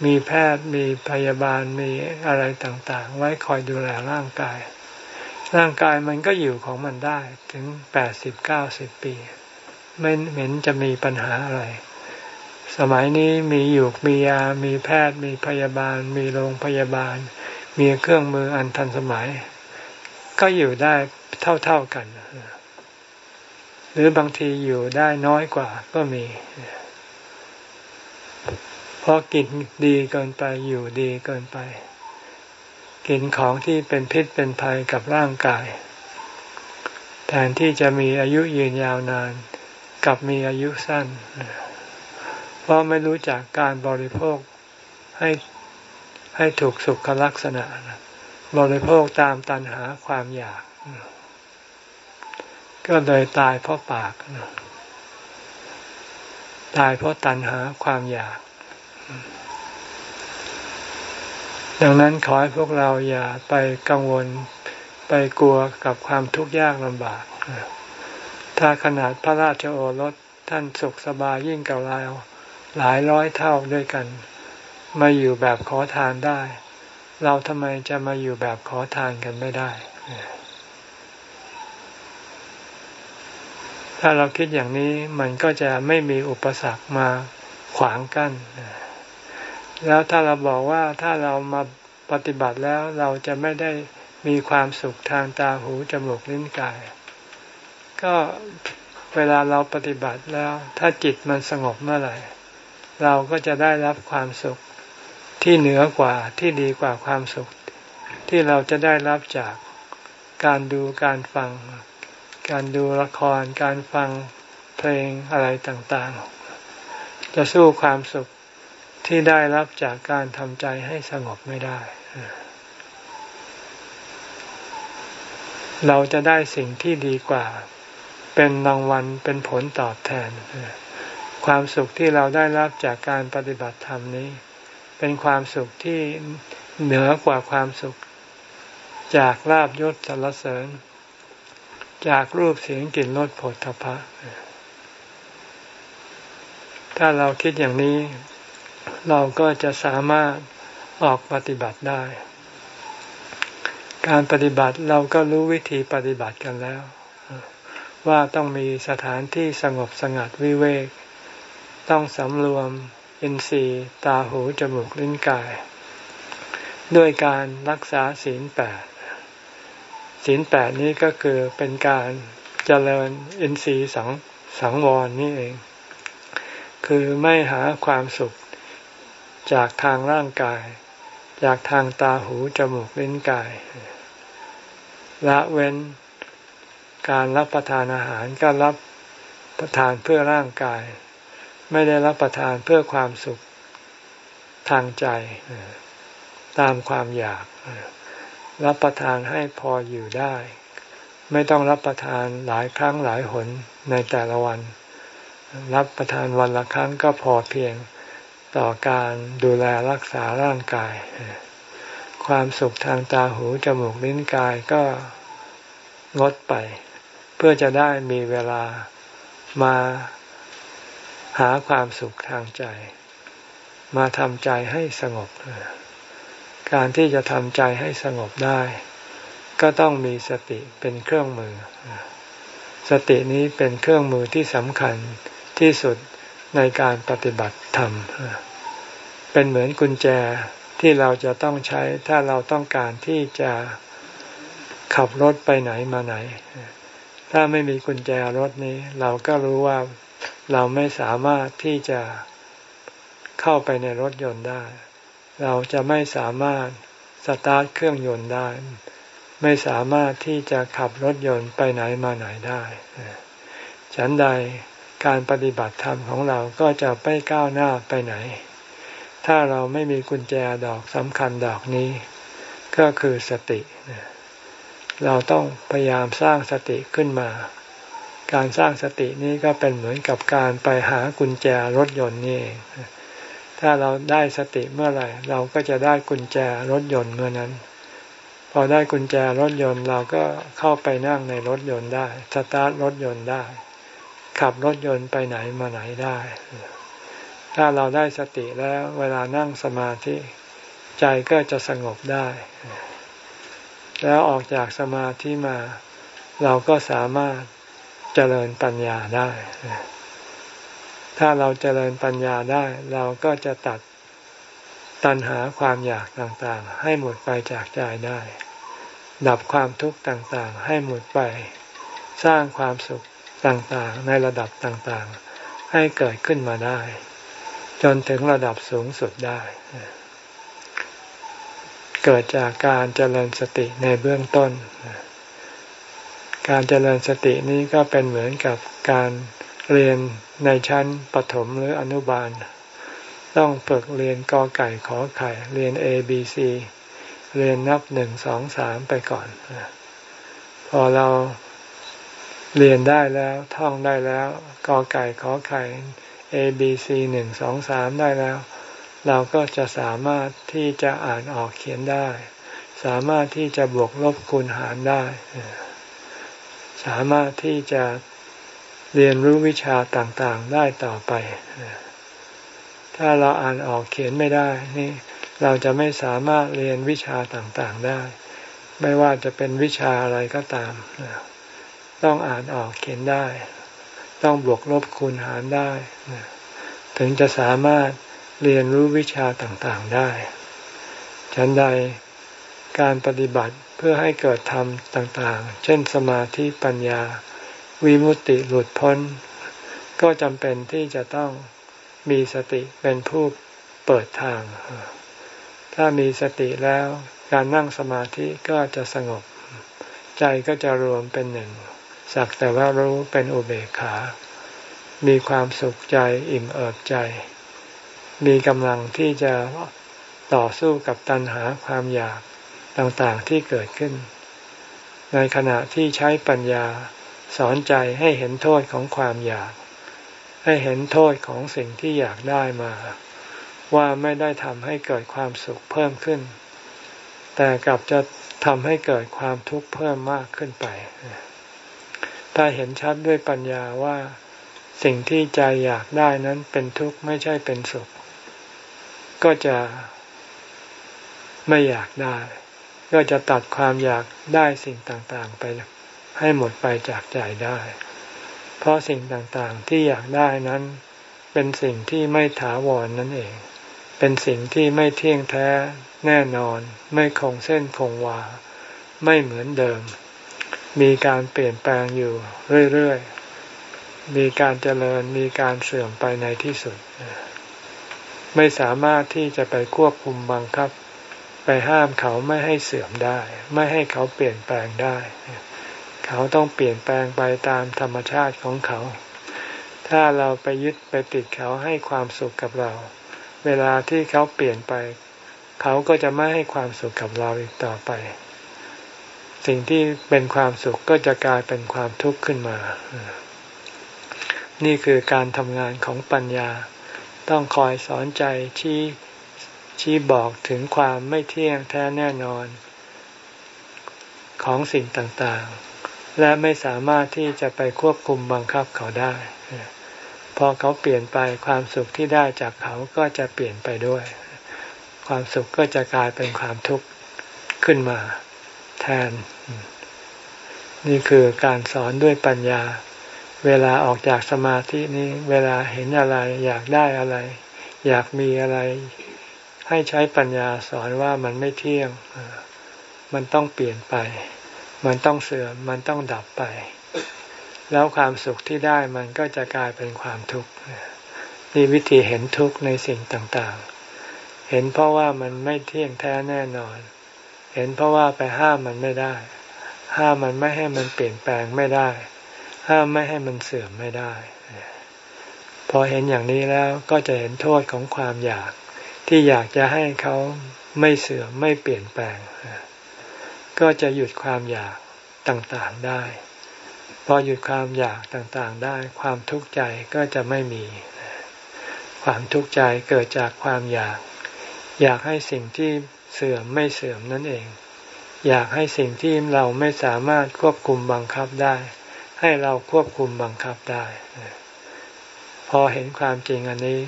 มีแพทย์มีพยาบาลมีอะไรต่างๆ ไว้คอยดูแลร่างกาย ร่างกายมันก็อยู่ของมันได้ถึงแปดสิบเก้าสิบปี ไม่เห็นจะมีปัญหาอะไร สมัยนี้มีอยู่มียา มีแพทย์ มีพยาบาล มีโรงพยาบาล มีเครื่องมืออันทันสมัย ก็อยู่ได้เท่าๆกัน หรือบางทีอยู่ได้น้อยกว่าก็มี เพราะกินดีเกินไปอยู่ดีเกินไป กินของที่เป็นพิษเป็นภัยกับร่างกาย แทนที่จะมีอายุยืนยาวนาน กับมีอายุสั้นเพราะไม่รู้จักการบริโภคให้ให้ถูกสุขลักษณะ บริโภคตามตันหาความอยาก ก็เลยตายเพราะปาก ตายเพราะตัณหาความอยาก ดังนั้นขอให้พวกเราอย่าไปกังวลไปกลัวกับความทุกข์ยากลำบาก ถ้าขนาดพระราชโอรสท่านสุขสบายยิ่งกับเรา หลายร้อยเท่าด้วยกัน มาอยู่แบบขอทานได้ เราทำไมจะมาอยู่แบบขอทานกันไม่ได้ ถ้าเราคิดอย่างนี้มันก็จะไม่มีอุปสรรคมาขวางกัน้นแล้วถ้าเราบอกว่าถ้าเรามาปฏิบัติแล้วเราจะไม่ได้มีความสุขทางตาหูจมูกลิ้นกาย ก็เวลาเราปฏิบัติแล้ว ถ้าจิตมันสงบเมื่อไหร่ เราก็จะได้รับความสุขที่เหนือกว่าที่ดีกว่าความสุข ที่เราจะได้รับจากการดูการฟัง การดูละคร การฟังเพลงอะไรต่างๆ จะสู้ความสุขที่ได้รับจากการทำใจให้สงบไม่ได้ เราจะได้สิ่งที่ดีกว่า เป็นรางวัลเป็นผลตอบแทน ความสุขที่เราได้รับจากการปฏิบัติธรรมนี้ เป็นความสุขที่เหนือกว่าความสุข จากลาบยศสรรเสริญ จากรูปเสียงกลิ่นรสผลทพะ ถ้าเราคิดอย่างนี้ เราก็จะสามารถออกปฏิบัติได้ การปฏิบัติเราก็รู้วิธีปฏิบัติกันแล้ว ว่าต้องมีสถานที่สงบสงัดวิเวก ต้องสำรวมอินทรีย์ตาหูจมูกลิ้นกาย ด้วยการรักษาศีลแปดศีลแปดนี้ก็คือเป็นการเจริญอินทรีย์สังสังวรนี่เอง คือไม่หาความสุขจากทางร่างกาย จากทางตาหูจมูกลิ้นกายละเว้นการรับประทานอาหารก็รับประทานเพื่อร่างกาย ไม่ได้รับประทานเพื่อความสุขทางใจตามความอยาก รับประทานให้พออยู่ได้ ไม่ต้องรับประทานหลายครั้งหลายหนในแต่ละวัน รับประทานวันละครั้งก็พอเพียงต่อการดูแลรักษาร่างกาย ความสุขทางตาหูจมูกลิ้นกายก็งดไป เพื่อจะได้มีเวลามา หาความสุขทางใจ มาทำใจให้สงบ การที่จะทำใจให้สงบได้ ก็ต้องมีสติเป็นเครื่องมือ สตินี้เป็นเครื่องมือที่สำคัญที่สุดในการปฏิบัติธรรม เป็นเหมือนกุญแจที่เราจะต้องใช้ถ้าเราต้องการที่จะขับรถไปไหนมาไหน ถ้าไม่มีกุญแจรถนี้ เราก็รู้ว่า เราไม่สามารถที่จะเข้าไปในรถยนต์ได้ เราจะไม่สามารถสตาร์ทเครื่องยนต์ได้ ไม่สามารถที่จะขับรถยนต์ไปไหนมาไหนได้ฉันใดการปฏิบัติธรรมของเราก็จะไม่ก้าวหน้าไปไหน ถ้าเราไม่มีกุญแจดอกสำคัญดอกนี้ ก็คือสติ เราต้องพยายามสร้างสติขึ้นมา การสร้างสตินี้ก็เป็นเหมือนกับการไปหากุญแจรถยนต์นี่เองถ้าเราได้สติเมื่อไหร่ เราก็จะได้กุญแจรถยนต์เมื่อนั้น พอได้กุญแจรถยนต์เราก็เข้าไปนั่งในรถยนต์ได้สตาร์ทรถยนต์ได้ ขับรถยนต์ไปไหนมาไหนได้ ถ้าเราได้สติแล้วเวลานั่งสมาธิใจก็จะสงบได้ แล้วออกจากสมาธิมา เราก็สามารถ เจริญปัญญาได้ ถ้าเราเจริญปัญญาได้ เราก็จะตัดตัณหาความอยากต่างๆ ให้หมดไปจากใจได้ ดับความทุกข์ต่างๆ ให้หมดไป สร้างความสุขต่างๆ ในระดับต่างๆ ให้เกิดขึ้นมาได้ จนถึงระดับสูงสุดได้ เกิดจากการเจริญสติในเบื้องต้น การเจริญสตินี้ก็เป็นเหมือนกับการเรียนในชั้นปฐมหรืออนุบาล ต้องฝึกเรียนกอไก่ขอไข่ เรียน A B C เรียนนับหนึ่งสองสามไปก่อน พอเราเรียนได้แล้วท่องได้แล้วกอไก่ขอไข่ A B C หนึ่งสองสามได้แล้ว เราก็จะสามารถที่จะอ่านออกเขียนได้ สามารถที่จะบวกลบคูณหารได้ สามารถที่จะเรียนรู้วิชาต่างๆได้ต่อไป ถ้าเราอ่านออกเขียนไม่ได้นี่เราจะไม่สามารถเรียนวิชาต่างๆได้ ไม่ว่าจะเป็นวิชาอะไรก็ตาม ต้องอ่านออกเขียนได้ ต้องบวกลบคูณหารได้ ถึงจะสามารถเรียนรู้วิชาต่างๆได้ ฉันใดการปฏิบัติ เพื่อให้เกิดธรรมต่างๆ เช่นสมาธิปัญญา วิมุตติหลุดพ้น ก็จำเป็นที่จะต้องมีสติเป็นผู้เปิดทาง ถ้ามีสติแล้วการนั่งสมาธิก็จะสงบ ใจก็จะรวมเป็นหนึ่ง สักแต่ว่ารู้เป็นอุเบกขา มีความสุขใจอิ่มเอิบใจ มีกำลังที่จะต่อสู้กับตัณหาความอยาก ต่างๆที่เกิดขึ้น ในขณะที่ใช้ปัญญาสอนใจให้เห็นโทษของความอยาก ให้เห็นโทษของสิ่งที่อยากได้มา ว่าไม่ได้ทำให้เกิดความสุขเพิ่มขึ้น แต่กลับจะทำให้เกิดความทุกข์เพิ่มมากขึ้นไป ถ้าเห็นชัดด้วยปัญญาว่าสิ่งที่ใจอยากได้นั้นเป็นทุกข์ไม่ใช่เป็นสุข ก็จะไม่อยากได้ ก็จะตัดความอยากได้สิ่งต่างๆไป ให้หมดไปจากใจได้ เพราะสิ่งต่างๆที่อยากได้นั้น เป็นสิ่งที่ไม่ถาวรนนั่นเอง เป็นสิ่งที่ไม่เที่ยงแท้แน่นอน ไม่คงเส้นคงวา ไม่เหมือนเดิม มีการเปลี่ยนแปลงอยู่เรื่อยๆ มีการเจริญมีการเสื่อมไปในที่สุด ไม่สามารถที่จะไปควบคุมบังคับ ไปห้ามเขาไม่ให้เสื่อมได้ ไม่ให้เขาเปลี่ยนแปลงได้ เขาต้องเปลี่ยนแปลงไปตามธรรมชาติของเขา ถ้าเราไปยึดไปติดเขาให้ความสุขกับเรา เวลาที่เขาเปลี่ยนไป เขาก็จะไม่ให้ความสุขกับเราอีกต่อไป สิ่งที่เป็นความสุขก็จะกลายเป็นความทุกข์ขึ้นมา นี่คือการทำงานของปัญญา ต้องคอยสอนใจชี้ ชี้บอกถึงความไม่เที่ยงแท้แน่นอน ของสิ่งต่างๆ และไม่สามารถที่จะไปควบคุมบังคับเขาได้ พอเขาเปลี่ยนไปความสุขที่ได้จากเขาก็จะเปลี่ยนไปด้วย ความสุขก็จะกลายเป็นความทุกข์ขึ้นมาแทน นี่คือการสอนด้วยปัญญา เวลาออกจากสมาธินี้ เวลาเห็นอะไร อยากได้อะไร อยากมีอะไร ให้ใช้ปัญญาสอนว่ามันไม่เที่ยง มันต้องเปลี่ยนไป มันต้องเสื่อม มันต้องดับไป แล้วความสุขที่ได้มันก็จะกลายเป็นความทุกข์นี่วิธีเห็นทุกข์ในสิ่งต่างๆ เห็นเพราะว่ามันไม่เที่ยงแท้แน่นอน เห็นเพราะว่าไปห้ามมันไม่ได้ ห้ามมันไม่ให้มันเปลี่ยนแปลงไม่ได้ ห้ามไม่ให้มันเสื่อมไม่ได้ พอเห็นอย่างนี้แล้วก็จะเห็นโทษของความอยาก ที่อยากจะให้เขาไม่เสื่อมไม่เปลี่ยนแปลง ก็จะหยุดความอยากต่างๆได้ พอหยุดความอยากต่างๆได้ ความทุกข์ใจก็จะไม่มี ความทุกข์ใจเกิดจากความอยาก อยากให้สิ่งที่เสื่อมไม่เสื่อมนั่นเอง อยากให้สิ่งที่เราไม่สามารถควบคุมบังคับได้ ให้เราควบคุมบังคับได้ พอเห็นความจริงอันนี้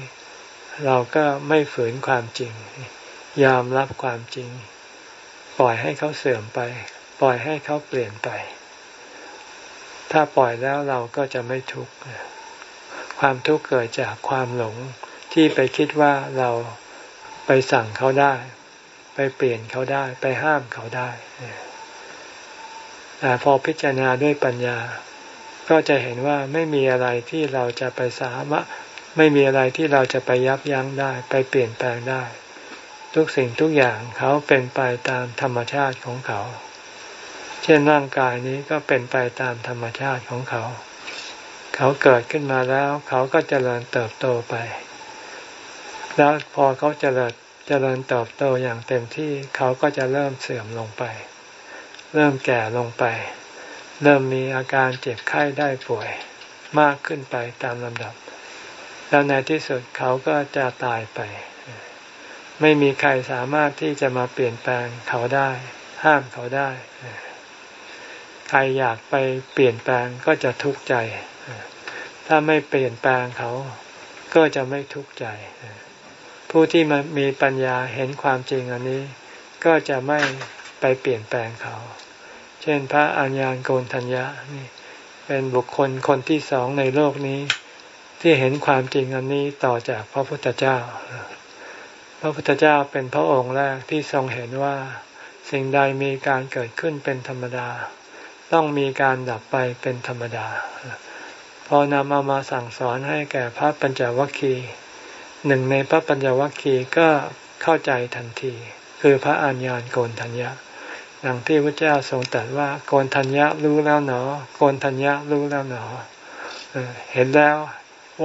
เราก็ไม่ฝืนความจริง ยอมรับความจริง ปล่อยให้เขาเสื่อมไป ปล่อยให้เขาเปลี่ยนไป ถ้าปล่อยแล้วเราก็จะไม่ทุกข์ความทุกข์เกิดจากความหลงที่ไปคิดว่าเราไปสั่งเขาได้ ไปเปลี่ยนเขาได้ ไปห้ามเขาได้แต่พอพิจารณาด้วยปัญญา ก็จะเห็นว่าไม่มีอะไรที่เราจะไปสามารถ ไม่มีอะไรที่เราจะไปยับยั้งได้ ไปเปลี่ยนแปลงได้ ทุกสิ่งทุกอย่างเขาเป็นไปตามธรรมชาติของเขา เช่นร่างกายนี้ก็เป็นไปตามธรรมชาติของเขา เขาเกิดขึ้นมาแล้ว เขาก็เจริญเติบโตไป แล้วพอเขาเจริญเจริญเติบโตอย่างเต็มที่เขาก็จะเริ่มเสื่อมลงไป เริ่มแก่ลงไป เริ่มมีอาการเจ็บไข้ได้ป่วยมากขึ้นไปตามลำดับ แล้วในที่สุดเขาก็จะตายไป ไม่มีใครสามารถที่จะมาเปลี่ยนแปลงเขาได้ ห้ามเขาได้ ใครอยากไปเปลี่ยนแปลงก็จะทุกข์ใจ ถ้าไม่เปลี่ยนแปลงเขาก็จะไม่ทุกข์ใจ ผู้ที่มามีปัญญาเห็นความจริงอันนี้ ก็จะไม่ไปเปลี่ยนแปลงเขา เช่นพระอัญญาณโกนทัญญานี่เป็นบุคคลคนที่สองในโลกนี้ ที่เห็นความจริงอันนี้ต่อจากพระพุทธเจ้า พระพุทธเจ้าเป็นพระองค์แรกที่ทรงเห็นว่า สิ่งใดมีการเกิดขึ้นเป็นธรรมดา ต้องมีการดับไปเป็นธรรมดา พอนำเอามาสั่งสอนให้แก่พระปัญจวัคคีย์หนึ่งในพระปัญจวัคคีย์ก็เข้าใจทันที คือพระอัญญาณโกนทัญญาอย่างที่พระเจ้าทรงตรัสว่าโกนทัญญะรู้แล้วหนอ โกนทัญญะรู้แล้วหนอเห็นแล้ว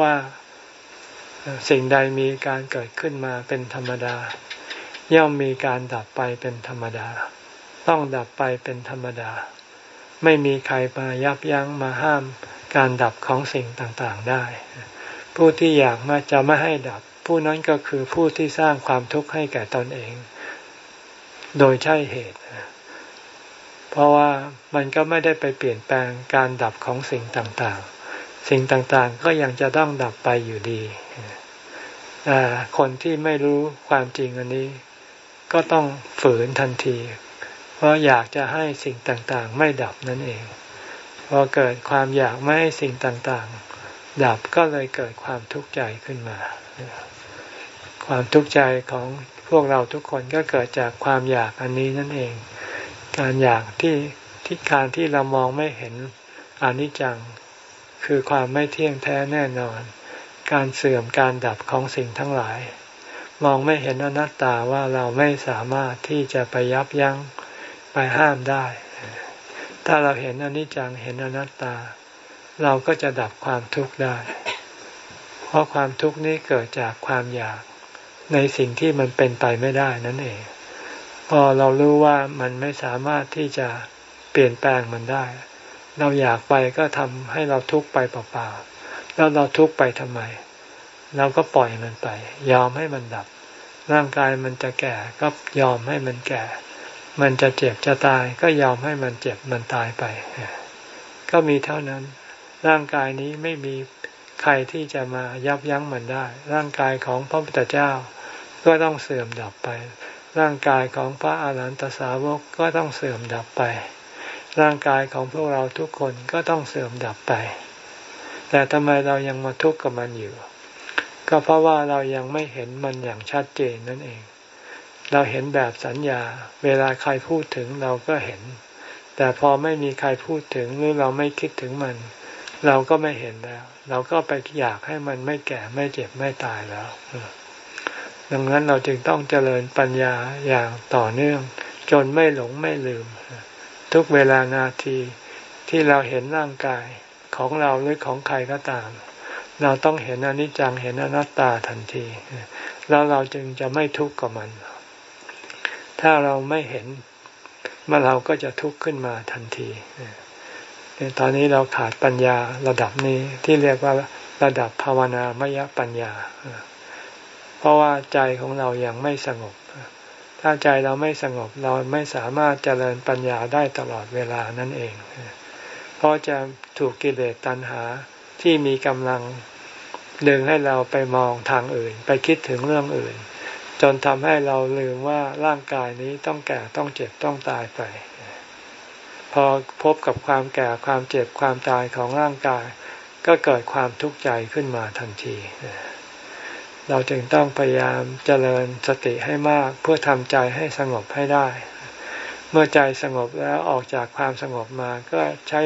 ว่าสิ่งใดมีการเกิดขึ้นมาเป็นธรรมดา ย่อมมีการดับไปเป็นธรรมดา ต้องดับไปเป็นธรรมดา ไม่มีใครมายับยั้งมาห้ามการดับของสิ่งต่างๆได้ ผู้ที่อยากมาจะไม่ให้ดับ ผู้นั้นก็คือผู้ที่สร้างความทุกข์ให้แก่ตนเอง โดยใช่เหตุ เพราะว่ามันก็ไม่ได้ไปเปลี่ยนแปลงการดับของสิ่งต่างๆ สิ่งต่างๆ ก็ยังจะต้องดับไปอยู่ดีแต่คนที่ไม่รู้ความจริงอันนี้ ก็ต้องฝืนทันที เพราะอยากจะให้สิ่งต่างๆ ไม่ดับนั่นเอง พอเกิดความอยากไม่ให้สิ่งต่างๆ ดับก็เลยเกิดความทุกข์ใจขึ้นมา ความทุกข์ใจของพวกเราทุกคนก็เกิดจากความอยากอันนี้นั่นเอง การอยากที่ที่การที่เรามองไม่เห็นอนิจจัง คือความไม่เที่ยงแท้แน่นอน การเสื่อมการดับของสิ่งทั้งหลาย มองไม่เห็นอนัตตาว่าเราไม่สามารถที่จะไปยับยั้งไปห้ามได้ ถ้าเราเห็นอนิจจังเห็นอนัตตา เราก็จะดับความทุกข์ได้ เพราะความทุกข์นี้เกิดจากความอยากในสิ่งที่มันเป็นไปไม่ได้นั่นเอง พอเรารู้ว่ามันไม่สามารถที่จะเปลี่ยนแปลงมันได้ เราอยากไปก็ทำให้เราทุกข์ไปเปล่าๆ แล้วเราทุกข์ไปทำไม เราก็ปล่อยมันไป ยอมให้มันดับ ร่างกายมันจะแก่ก็ยอมให้มันแก่ มันจะเจ็บจะตายก็ยอมให้มันเจ็บมันตายไป ก็มีเท่านั้น ร่างกายนี้ไม่มีใครที่จะมายับยั้งมันได้ ร่างกายของพระพุทธเจ้า ก็ต้องเสื่อมดับไป ร่างกายของพระอาหารหันตสาวกก็ต้องเสื่อมดับไป ร่างกายของพวกเราทุกคนก็ต้องเสื่อมดับไป แต่ทำไมเรายังมาทุกข์กับมันอยู่ ก็เพราะว่าเรายังไม่เห็นมันอย่างชัดเจนนั่นเอง เราเห็นแบบสัญญา เวลาใครพูดถึงเราก็เห็น แต่พอไม่มีใครพูดถึงหรือเราไม่คิดถึงมัน เราก็ไม่เห็นแล้ว เราก็ไปอยากให้มันไม่แก่ไม่เจ็บไม่ตายแล้วดังนั้นเราจึงต้องเจริญปัญญาอย่างต่อเนื่อง จนไม่หลงไม่ลืม ทุกเวลานาทีที่เราเห็นร่างกายของเราหรือของใครก็ตาม เราต้องเห็นอนิจจังเห็นอนัตตาทันที แล้วเราจึงจะไม่ทุกข์กับมัน ถ้าเราไม่เห็นเมื่อเราก็จะทุกข์ขึ้นมาทันทีตอนนี้เราขาดปัญญาระดับนี้ที่เรียกว่าระดับภาวนามยปัญญา เพราะว่าใจของเรายังไม่สงบ ถ้าใจเราไม่สงบเราไม่สามารถเจริญปัญญาได้ตลอดเวลานั่นเอง เพราะจะถูกกิเลสตัณหาที่มีกำลังดึงให้เราไปมองทางอื่น ไปคิดถึงเรื่องอื่น จนทำให้เราลืมว่าร่างกายนี้ต้องแก่ต้องเจ็บต้องตายไป พอพบกับความแก่ความเจ็บความตายของร่างกาย ก็เกิดความทุกข์ใจขึ้นมาทันที เราจึงต้องพยายามเจริญสติให้มากเพื่อทำใจให้สงบให้ได้ เมื่อใจสงบแล้วออกจากความสงบมาก็ใช้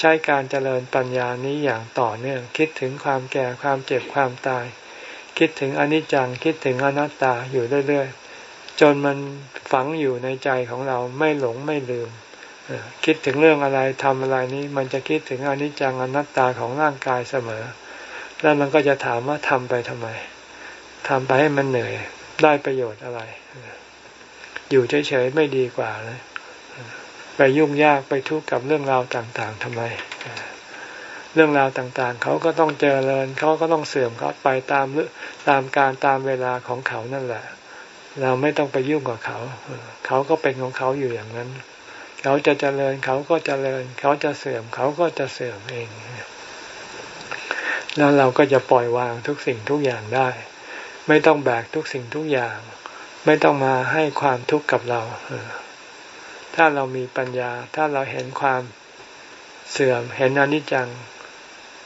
ใช้การเจริญปัญญานี้อย่างต่อเนื่อง คิดถึงความแก่ความเจ็บความตาย คิดถึงอนิจจังคิดถึงอนัตตาอยู่เรื่อยๆจนมันฝังอยู่ในใจของเราไม่หลงไม่ลืมคิดถึงเรื่องอะไรทำอะไรนี้ มันจะคิดถึงอนิจจังอนัตตาของร่างกายเสมอ แล้วมันก็จะถามว่าทำไปทำไมทำไปให้มันเหนื่อยได้ประโยชน์อะไร อยู่เฉยๆไม่ดีกว่าเลยไปยุ่งยากไปทุกข์กับเรื่องราวต่าง ๆทำไม เรื่องราวต่างๆ เขาก็ต้องเจริญเขาก็ต้องเสื่อมเขาไปตามตามการตามเวลาของเขานั่นแหละ เราไม่ต้องไปยุ่งกับเขา เขาก็เป็นของเขาอยู่อย่างนั้น เขาจะเจริญเขาก็เจริญ เขาจะเสื่อมเขาก็จะเสื่อมเอง แล้วเราก็จะปล่อยวางทุกสิ่งทุกอย่างได้ ไม่ต้องแบกทุกสิ่งทุกอย่าง ไม่ต้องมาให้ความทุกข์กับเรา ถ้าเรามีปัญญา ถ้าเราเห็นความเสื่อม เห็นอนิจจัง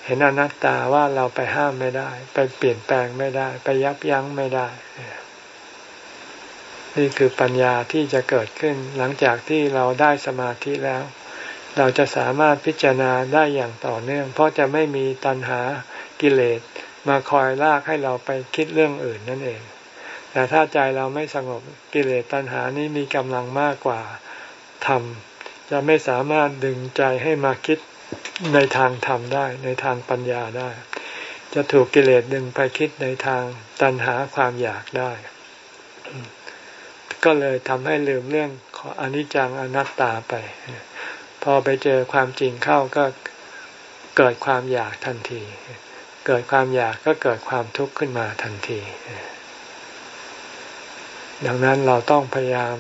เห็นอนัตตาว่าเราไปห้ามไม่ได้ ไปเปลี่ยนแปลงไม่ได้ ไปยับยั้งไม่ได้ นี่คือปัญญาที่จะเกิดขึ้นหลังจากที่เราได้สมาธิแล้ว เราจะสามารถพิจารณาได้อย่างต่อเนื่อง เพราะจะไม่มีตัณหากิเลสมาคอยลากให้เราไปคิดเรื่องอื่นนั่นเอง แต่ถ้าใจเราไม่สงบกิเลสตัณหานี้มีกำลังมากกว่าธรรมจะไม่สามารถดึงใจให้มาคิดในทางธรรมได้ ในทางปัญญาได้ จะถูกกิเลสดึงไปคิดในทางตัณหาความอยากได้ ก็เลยทำให้ลืมเรื่องอนิจจังอนัตตาไป พอไปเจอความจริงเข้าก็เกิดความอยากทันที เกิดความอยากก็เกิดความทุกข์ขึ้นมาทันที ดังนั้นเราต้องพยายาม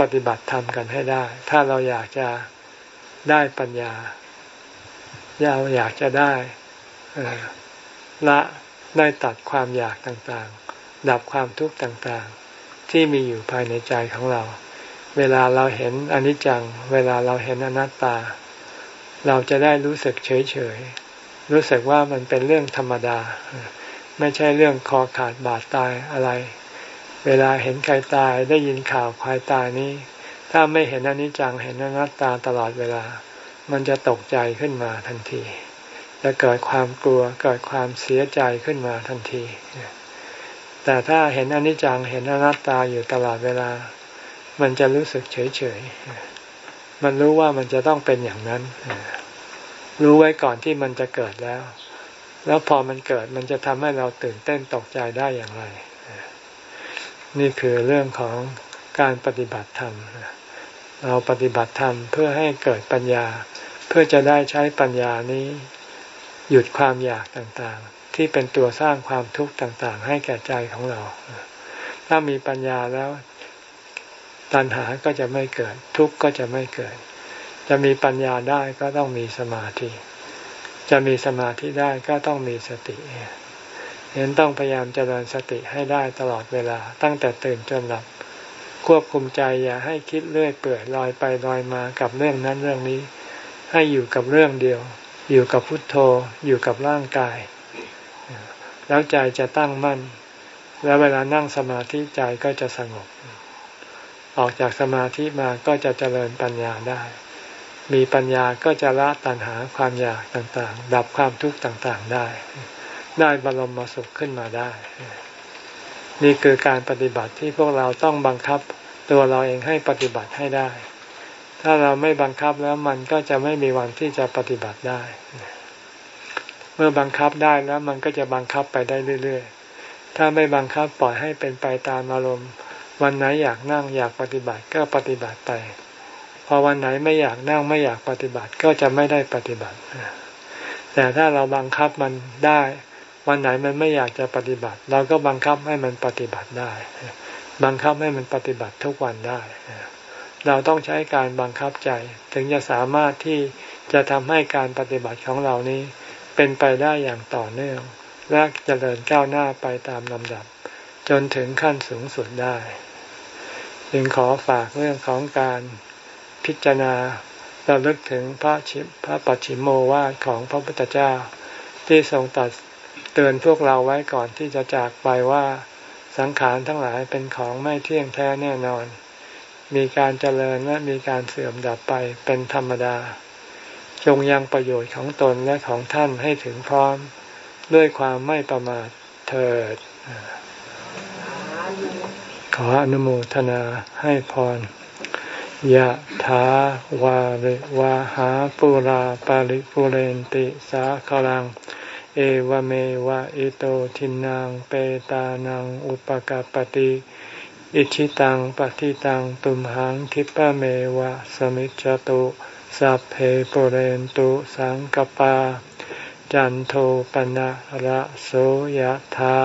ปฏิบัติธรรมกันให้ได้ ถ้าเราอยากจะได้ปัญญาเราอยากจะได้ละได้ตัดความอยากต่างๆ ดับความทุกข์ต่างๆ ที่มีอยู่ภายในใจของเรา เวลาเราเห็นอนิจจัง เวลาเราเห็นอนัตตา เราจะได้รู้สึกเฉยเฉยรู้สึกว่ามันเป็นเรื่องธรรมดา ไม่ใช่เรื่องคอขาดบาดตายอะไร เวลาเห็นใครตายได้ยินข่าวใครตายนี้ ถ้าไม่เห็นอนิจจังเห็นอนัตตาตลอดเวลา มันจะตกใจขึ้นมาทันที จะเกิดความกลัวเกิดความเสียใจขึ้นมาทันที แต่ถ้าเห็นอนิจจังเห็นอนัตตาอยู่ตลอดเวลา มันจะรู้สึกเฉยเฉยมันรู้ว่ามันจะต้องเป็นอย่างนั้นรู้ไว้ก่อนที่มันจะเกิดแล้ว แล้วพอมันเกิดมันจะทำให้เราตื่นเต้นตกใจได้อย่างไร นี่คือเรื่องของการปฏิบัติธรรม เราปฏิบัติธรรมเพื่อให้เกิดปัญญา เพื่อจะได้ใช้ปัญญานี้ หยุดความอยากต่างๆ ที่เป็นตัวสร้างความทุกข์ต่างๆ ให้แก่ใจของเรา ถ้ามีปัญญาแล้ว ตัณหาก็จะไม่เกิด ทุกข์ก็จะไม่เกิด จะมีปัญญาได้ก็ต้องมีสมาธิ จะมีสมาธิได้ก็ต้องมีสติเห็นต้องพยายามเจริญสติให้ได้ตลอดเวลา ตั้งแต่ตื่นจนหลับ ควบคุมใจอย่าให้คิดเรื่อยเปื่อยลอยไปลอยมากับเรื่องนั้นเรื่องนี้ ให้อยู่กับเรื่องเดียว อยู่กับพุทโธ อยู่กับร่างกาย แล้วใจจะตั้งมั่น แล้วเวลานั่งสมาธิใจก็จะสงบ ออกจากสมาธิมาก็จะเจริญปัญญาได้ มีปัญญาก็จะละตัณหาความอยากต่างๆ ดับความทุกข์ต่างๆได้ ได้บรมมาสุขขึ้นมาได้ นี่คือการปฏิบัติที่พวกเราต้องบังคับตัวเราเองให้ปฏิบัติให้ได้ ถ้าเราไม่บังคับแล้วมันก็จะไม่มีวันที่จะปฏิบัติได้ เมื่อบังคับได้แล้วมันก็จะบังคับไปได้เรื่อยๆ ถ้าไม่บังคับปล่อยให้เป็นไปตามอารมณ์ วันไหนอยากนั่งอยากปฏิบัติก็ปฏิบัติไป พอวันไหนไม่อยากนั่งไม่อยากปฏิบัติก็จะไม่ได้ปฏิบัติ แต่ถ้าเราบังคับมันได้ วันไหนมันไม่อยากจะปฏิบัติ เราก็บังคับให้มันปฏิบัติได้ บังคับให้มันปฏิบัติทุกวันได้ เราต้องใช้การบังคับใจ ถึงจะสามารถที่จะทำให้การปฏิบัติของเรานี้ เป็นไปได้อย่างต่อเนื่องและจะเจริญก้าวหน้าไปตามลำดับ จนถึงขั้นสูงสุดได้ จึงขอฝากเรื่องของการพิจารณาเราลึกถึงพระชิพระปัจฉิมโมวาทของพระพุทธเจ้า ที่ทรงตัดเตือนพวกเราไว้ก่อนที่จะจากไปว่าสังขารทั้งหลายเป็นของไม่เที่ยงแท้แน่นอน มีการเจริญและมีการเสื่อมดับไปเป็นธรรมดา จงยังประโยชน์ของตนและของท่านให้ถึงพร้อมด้วยความไม่ประมาทเถิด ขออนุโมทนาให้พรยะถาวาริวาหาปุราปาริปุเรนติสาคลัง เอวเมวะอิโตทินังเปตานังอุปกาปติอิชิตังปฏิตังตุมหังคิปะเมวะสมิจจตุสัพเพปุเรนตุสังกปา จันโทปนะระโสยะถา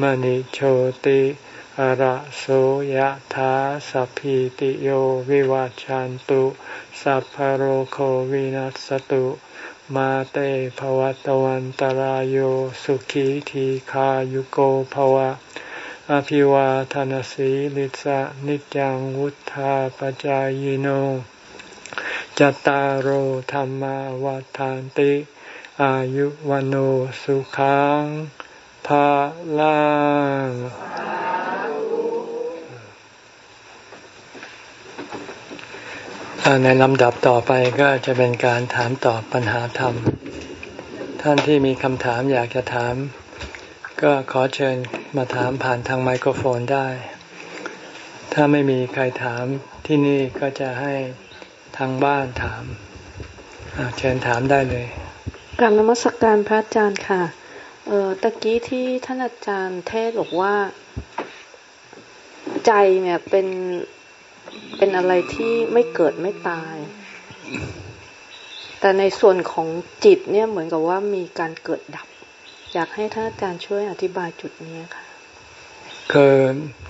มณิโชติ อระโสยธาสัพพิติโยวิวัจจันตุสัพพโรโควินัสตุมาเตภวัตวันตารโยสุขีทีขายุโกภวะ อภิวาทานสีลิสะนิจังวุธาปจายโนจตารโหธรรมวาทานติ อายุวันโอสุขังภาลัง ในลำดับต่อไปก็จะเป็นการถามตอบปัญหาธรรม ท่านที่มีคำถามอยากจะถาม ก็ขอเชิญมาถามผ่านทางไมโครโฟนได้ ถ้าไม่มีใครถามที่นี่ก็จะให้ทางบ้านถาม เชิญถามได้เลยกลับนมัสกการพระอาจารย์ค่ะเออตะกี้ที่ท่านอาจารย์เทศบอกว่า ใจเนี่ยเป็น เป็นอะไรที่ไม่เกิดไม่ตาย แต่ในส่วนของจิตเนี่ยเหมือนกับว่ามีการเกิดดับ อยากให้ท่านอาจารย์ช่วยอธิบายจุดนี้ค่ะ คือ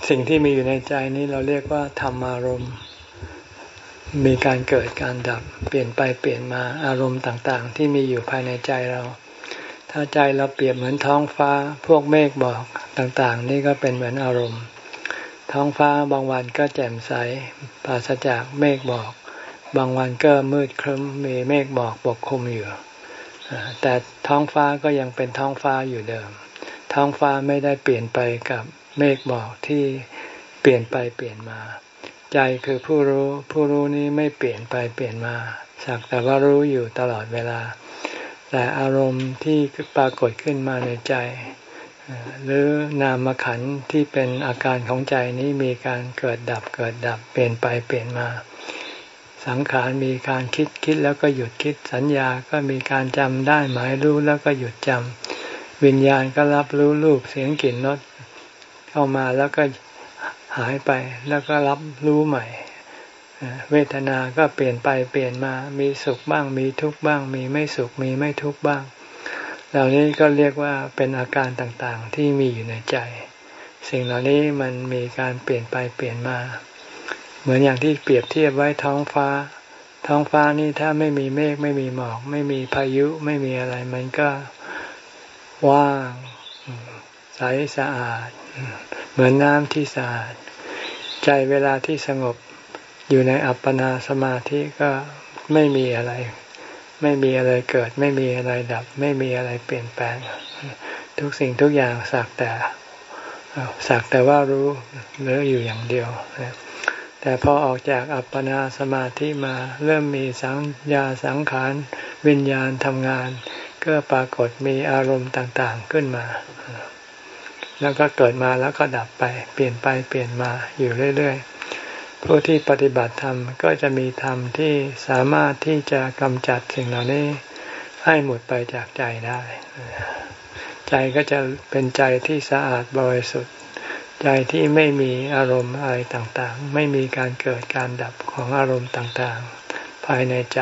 สิ่งที่มีอยู่ในใจนี้เราเรียกว่าธรรมารมณ์มีการเกิดการดับ เปลี่ยนไปเปลี่ยนมาอารมณ์ต่างๆ ที่มีอยู่ภายในใจเรา ถ้าใจเราเปรียบเหมือนท้องฟ้า พวกเมฆบอกต่างๆ นี่ก็เป็นเหมือนอารมณ์ ท้องฟ้าบางวันก็แจ่มใสปราศจากเมฆบอก บางวันก็มืดครึ้มมีเมฆบอกปกคลุมอยู่แต่ท้องฟ้าก็ยังเป็นท้องฟ้าอยู่เดิม ท้องฟ้าไม่ได้เปลี่ยนไปกับเมฆบอกที่เปลี่ยนไปเปลี่ยนมา ใจคือผู้รู้ ผู้รู้นี้ไม่เปลี่ยนไปเปลี่ยนมาสักแต่ว่ารู้อยู่ตลอดเวลา แต่อารมณ์ที่ปรากฏขึ้นมาในใจ หรือนามขันที่เป็นอาการของใจนี้มีการเกิดดับเกิดดับเปลี่ยนไปเปลี่ยนมา สังขารมีการคิดคิดแล้วก็หยุดคิดสัญญาก็มีการจำได้หมายรู้แล้วก็หยุดจำวิญญาณก็รับรู้รูปเสียงกลิ่นรสเข้ามาแล้วก็หายไปแล้วก็รับรู้ใหม่ เวทนาก็เปลี่ยนไปเปลี่ยนมา มีสุขบ้าง มีทุกข์บ้าง มีไม่สุขมีไม่ทุกข์บ้าง เหล่านี้ก็เรียกว่าเป็นอาการต่างๆที่มีอยู่ในใจ สิ่งเหล่านี้มันมีการเปลี่ยนไปเปลี่ยนมา เหมือนอย่างที่เปรียบเทียบไว้ท้องฟ้า ท้องฟ้านี่ถ้าไม่มีเมฆไม่มีหมอก ไม่มีพายุไม่มีอะไร มันก็ว่างใสสะอาด เหมือนน้ำที่สะอาด ใจเวลาที่สงบอยู่ในอัปปนาสมาธิก็ไม่มีอะไร ไม่มีอะไรเกิด ไม่มีอะไรดับ ไม่มีอะไรเปลี่ยนแปลง ทุกสิ่งทุกอย่างสักแต่สักแต่ว่ารู้เหลืออยู่อย่างเดียว แต่พอออกจากอัปปนาสมาธิมาเริ่มมีสังญาสังขาร วิญญาณทำงาน ก็ปรากฏมีอารมณ์ต่างๆขึ้นมา แล้วก็เกิดมาแล้วก็ดับไป เปลี่ยนไปเปลี่ยนมาอยู่เรื่อย ๆ ผู้ที่ปฏิบัติธรรมก็จะมีธรรมที่สามารถที่จะกำจัดสิ่งเหล่านี้ให้หมดไปจากใจได้ ใจก็จะเป็นใจที่สะอาดบริสุทธิ์ ใจที่ไม่มีอารมณ์อะไรต่างๆ ไม่มีการเกิดการดับของอารมณ์ต่างๆ ภายในใจ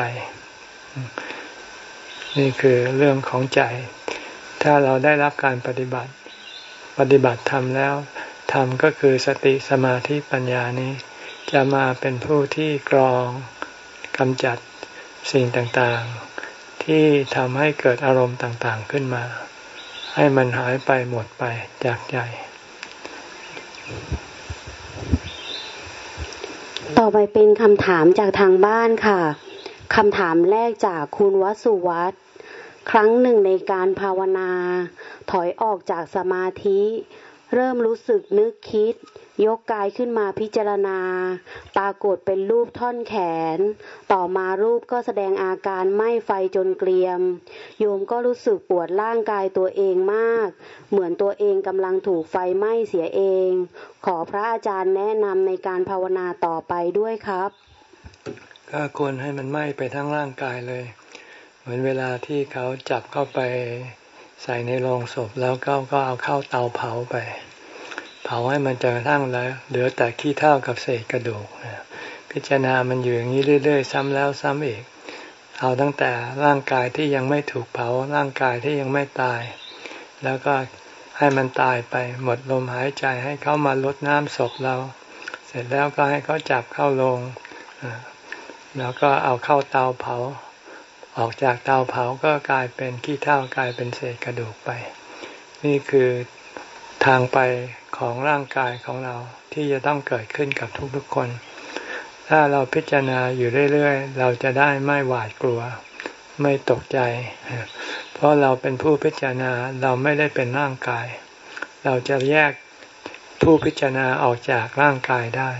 นี่คือเรื่องของใจ ถ้าเราได้รับการปฏิบัติ ปฏิบัติธรรมแล้วธรรมก็คือสติสมาธิปัญญานี้ จะมาเป็นผู้ที่กรองกำจัดสิ่งต่างๆ ที่ทำให้เกิดอารมณ์ต่างๆขึ้นมา ให้มันหายไปหมดไปจากใจ ต่อไปเป็นคำถามจากทางบ้านค่ะคำถามแรกจากคุณวสุวัตครั้งหนึ่งในการภาวนา ถอยออกจากสมาธิ เริ่มรู้สึกนึกคิด ยกกายขึ้นมาพิจารณา ปรากฏเป็นรูปท่อนแขน ต่อมารูปก็แสดงอาการไหม้ไฟจนเกลียม โยมก็รู้สึกปวดร่างกายตัวเองมาก เหมือนตัวเองกำลังถูกไฟไหม้เสียเอง ขอพระอาจารย์แนะนำในการภาวนาต่อไปด้วยครับ ก็ควรให้มันไหม้ไปทั้งร่างกายเลย เหมือนเวลาที่เขาจับเข้าไปใส่ในโลงศพแล้วก็ก็เอาเข้าเตาเผาไป เผาให้มันจนกระทั่งแล้วเหลือแต่ขี้เท่ากับเศษกระดูกพิจารณามันอยู่อย่างนี้เรื่อย ๆ ซ้ำแล้วซ้ำอีกเอาตั้งแต่ร่างกายที่ยังไม่ถูกเผาร่างกายที่ยังไม่ตาย แล้วก็ให้มันตายไปหมดลมหายใจให้เขามาลดน้ำศพเรา เสร็จแล้วก็ให้เขาจับเข้าลงแล้วก็เอาเข้าเตาเผา ออกจากเตาเผาก็กลายเป็นขี้เท่ากลายเป็นเศษกระดูกไป นี่คือ ทางไปของร่างกายของเราที่จะต้องเกิดขึ้นกับทุกๆคน ถ้าเราพิจารณาอยู่เรื่อยๆ เราจะได้ไม่หวาดกลัว ไม่ตกใจ เพราะเราเป็นผู้พิจารณาเราไม่ได้เป็นร่างกาย เราจะแยกผู้พิจารณาออกจากร่างกายได้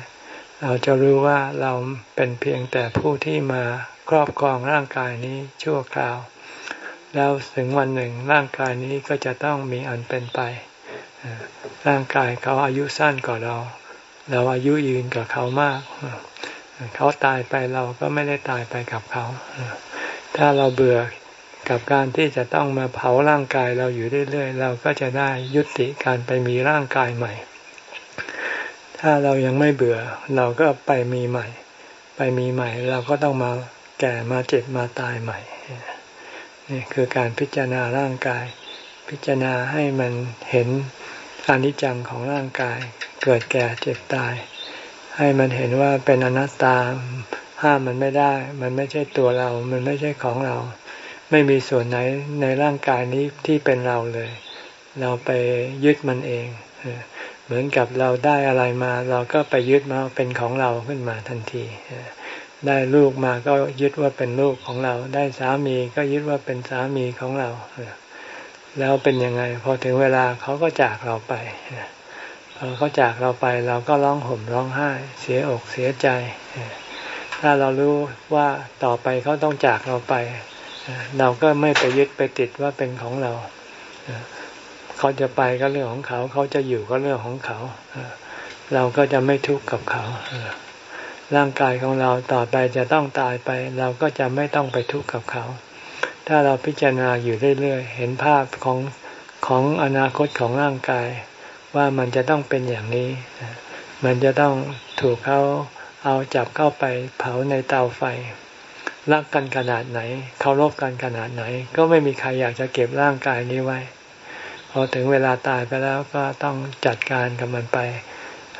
เราจะรู้ว่าเราเป็นเพียงแต่ผู้ที่มาครอบครองร่างกายนี้ชั่วคราว แล้วถึงวันหนึ่งร่างกายนี้ก็จะต้องมีอันเป็นไป ร่างกายเขาอายุสั้นกว่าเรา เราอายุยืนกับเขามาก เขาตายไปเราก็ไม่ได้ตายไปกับเขา ถ้าเราเบื่อกับการที่จะต้องมาเผาร่างกายเราอยู่เรื่อยๆ เราก็จะได้ยุติการไปมีร่างกายใหม่ ถ้าเรายังไม่เบื่อ เราก็ไปมีใหม่ ไปมีใหม่ เราก็ต้องมาแก่มาเจ็บมาตายใหม่ นี่คือการพิจารณาร่างกาย พิจารณาให้มันเห็น อนิจจังของร่างกาย เกิดแก่เจ็บตาย ให้มันเห็นว่าเป็นอนัตตาห้ามมันไม่ได้ มันไม่ใช่ตัวเรา มันไม่ใช่ของเรา ไม่มีส่วนไหนในร่างกายนี้ที่เป็นเราเลย เราไปยึดมันเอง เหมือนกับเราได้อะไรมา เราก็ไปยึดมาเป็นของเราขึ้นมาทันที ได้ลูกมาก็ยึดว่าเป็นลูกของเรา ได้สามีก็ยึดว่าเป็นสามีของเรา แล้วเป็นยังไง พอถึงเวลาเขาก็จากเราไปพอเขาจากเราไปเราก็ร้องห่มร้องไห้ เสียอกเสียใจ ถ้าเรารู้ว่าต่อไปเขาต้องจากเราไป เราก็ไม่ไปยึดไปติดว่าเป็นของเรา เขาจะไปก็เรื่องของเขา เขาจะอยู่ก็เรื่องของเขา เราก็จะไม่ทุกข์กับเขา ร่างกายของเราต่อไปจะต้องตายไป เราก็จะไม่ต้องไปทุกข์กับเขา ถ้าเราพิจารณาอยู่เรื่อยๆ เห็นภาพของของอนาคตของร่างกาย ว่ามันจะต้องเป็นอย่างนี้ มันจะต้องถูกเขาเอาจับเข้าไปเผาในเตาไฟ รักกันขนาดไหนเคารพกันขนาดไหน ก็ไม่มีใครอยากจะเก็บร่างกายนี้ไว้ พอถึงเวลาตายไปแล้วก็ต้องจัดการกับมันไป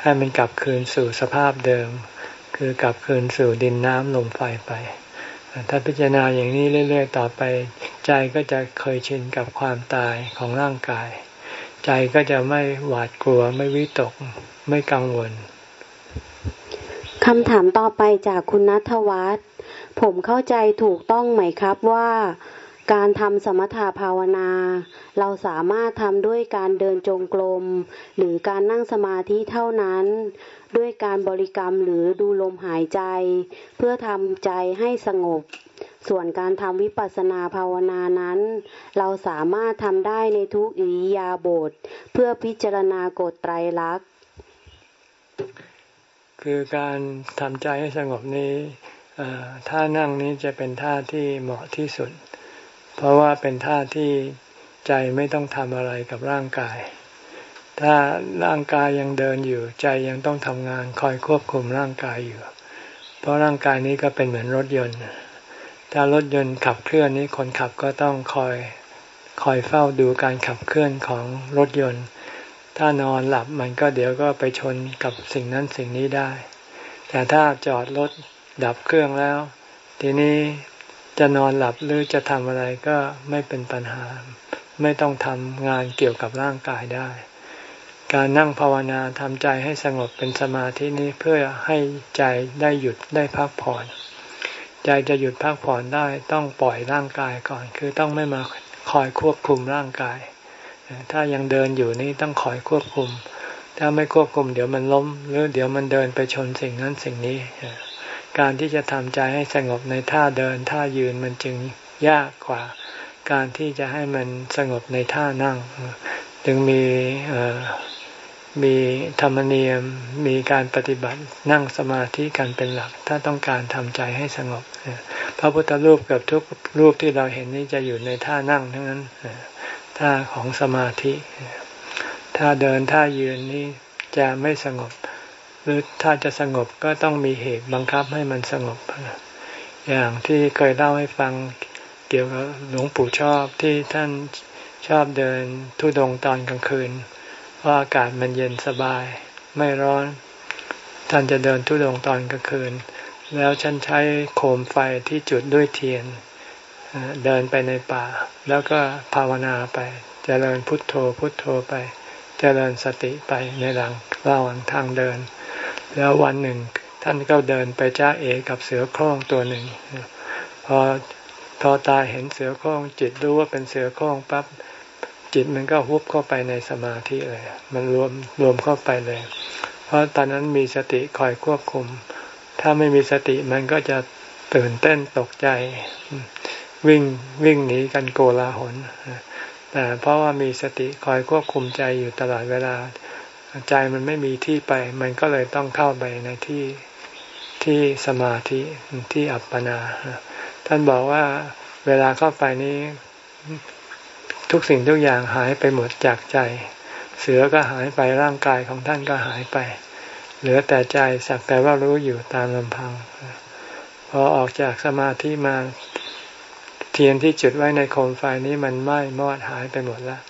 ให้มันกลับคืนสู่สภาพเดิม คือกลับคืนสู่ดินน้ำลมไฟไป ถ้าพิจารณาอย่างนี้เรื่อย ๆ ต่อไป ใจก็จะเคยชินกับความตายของร่างกาย ใจก็จะไม่หวาดกลัวไม่วิตกไม่กังวลคำถามต่อไปจากคุณนัทวัฒน์ผมเข้าใจถูกต้องไหมครับว่าการทำสมถะภาวนา เราสามารถทำด้วยการเดินจงกรมหรือการนั่งสมาธิเท่านั้น ด้วยการบริกรรมหรือดูลมหายใจ เพื่อทำใจให้สงบ ส่วนการทำวิปัสสนาภาวนานั้น เราสามารถทำได้ในทุกอิริยาบถเพื่อพิจารณากฎไตรลักษณ์คือการทำใจให้สงบนี้ท่านั่งนี้จะเป็นท่าที่เหมาะที่สุด เพราะว่าเป็นท่าที่ใจไม่ต้องทำอะไรกับร่างกาย ถ้าร่างกายยังเดินอยู่ ใจยังต้องทำงานคอยควบคุมร่างกายอยู่ เพราะร่างกายนี้ก็เป็นเหมือนรถยนต์ ถ้ารถยนต์ขับเคลื่อนนี้คนขับก็ต้องคอยคอยเฝ้าดูการขับเคลื่อนของรถยนต์ ถ้านอนหลับมันก็เดี๋ยวก็ไปชนกับสิ่งนั้นสิ่งนี้ได้ แต่ถ้าจอดรถดับเครื่องแล้ว ทีนี้จะนอนหลับหรือจะทำอะไรก็ไม่เป็นปัญหา ไม่ต้องทำงานเกี่ยวกับร่างกายได้ การนั่งภาวนาทำใจให้สงบเป็นสมาธินี้เพื่อให้ใจได้หยุดได้พักผ่อน ใจจะหยุดพักผ่อนได้ต้องปล่อยร่างกายก่อน คือต้องไม่มาคอยควบคุมร่างกาย ถ้ายังเดินอยู่นี่ต้องคอยควบคุม ถ้าไม่ควบคุมเดี๋ยวมันล้ม หรือเดี๋ยวมันเดินไปชนสิ่งนั้นสิ่งนี้ การที่จะทำใจให้สงบในท่าเดินท่ายืนมันจึงยากกว่า การที่จะให้มันสงบในท่านั่ง จึงมี มีธรรมเนียมมีการปฏิบัตินั่งสมาธิกันเป็นหลัก ถ้าต้องการทำใจให้สงบพระพุทธรูปกับทุกรูปที่เราเห็นนี้จะอยู่ในท่านั่งทั้งนั้นท่าของสมาธิถ้าเดินท่ายืนนี้จะไม่สงบ หรือถ้าจะสงบก็ต้องมีเหตุบังคับให้มันสงบ อย่างที่เคยเล่าให้ฟังเกี่ยวกับหลวงปู่ชอบที่ท่านชอบเดินทุดงตอนกลางคืน เพราะอากาศมันเย็นสบาย ไม่ร้อน ท่านจะเดินทุดงตอนกลางคืน แล้วฉันใช้โคมไฟที่จุดด้วยเทียน เดินไปในป่า แล้วก็ภาวนาไปจเจริญพุทโธพุทโธไปจเจริญสติไปในหลังระหว่างทางเดิน แล้ววันหนึ่งท่านก็เดินไปจ้าเอกับเสือโคร่งตัวหนึ่งพอพอตาเห็นเสือโคร่งจิตรู้ว่าเป็นเสือโคร่งปั๊บ จิตมันก็ฮุบเข้าไปในสมาธิเลย มันรวมรวมเข้าไปเลย เพราะตอนนั้นมีสติคอยควบคุม ถ้าไม่มีสติมันก็จะตื่นเต้นตกใจ วิ่งวิ่งหนีกันโกลาหลแต่เพราะว่ามีสติคอยควบคุมใจอยู่ตลอดเวลา ใจมันไม่มีที่ไป มันก็เลยต้องเข้าไปในที่ที่สมาธิที่อัปปนา ท่านบอกว่าเวลาเข้าไปนี้ ทุกสิ่งทุกอย่างหายไปหมดจากใจ เสือก็หายไปร่างกายของท่านก็หายไป เหลือแต่ใจสักแต่ว่ารู้อยู่ตามลำพัง พอออกจากสมาธิมาเทียนที่จุดไว้ในโคมไฟนี้มันไหม้มอดหายไปหมดแล้ว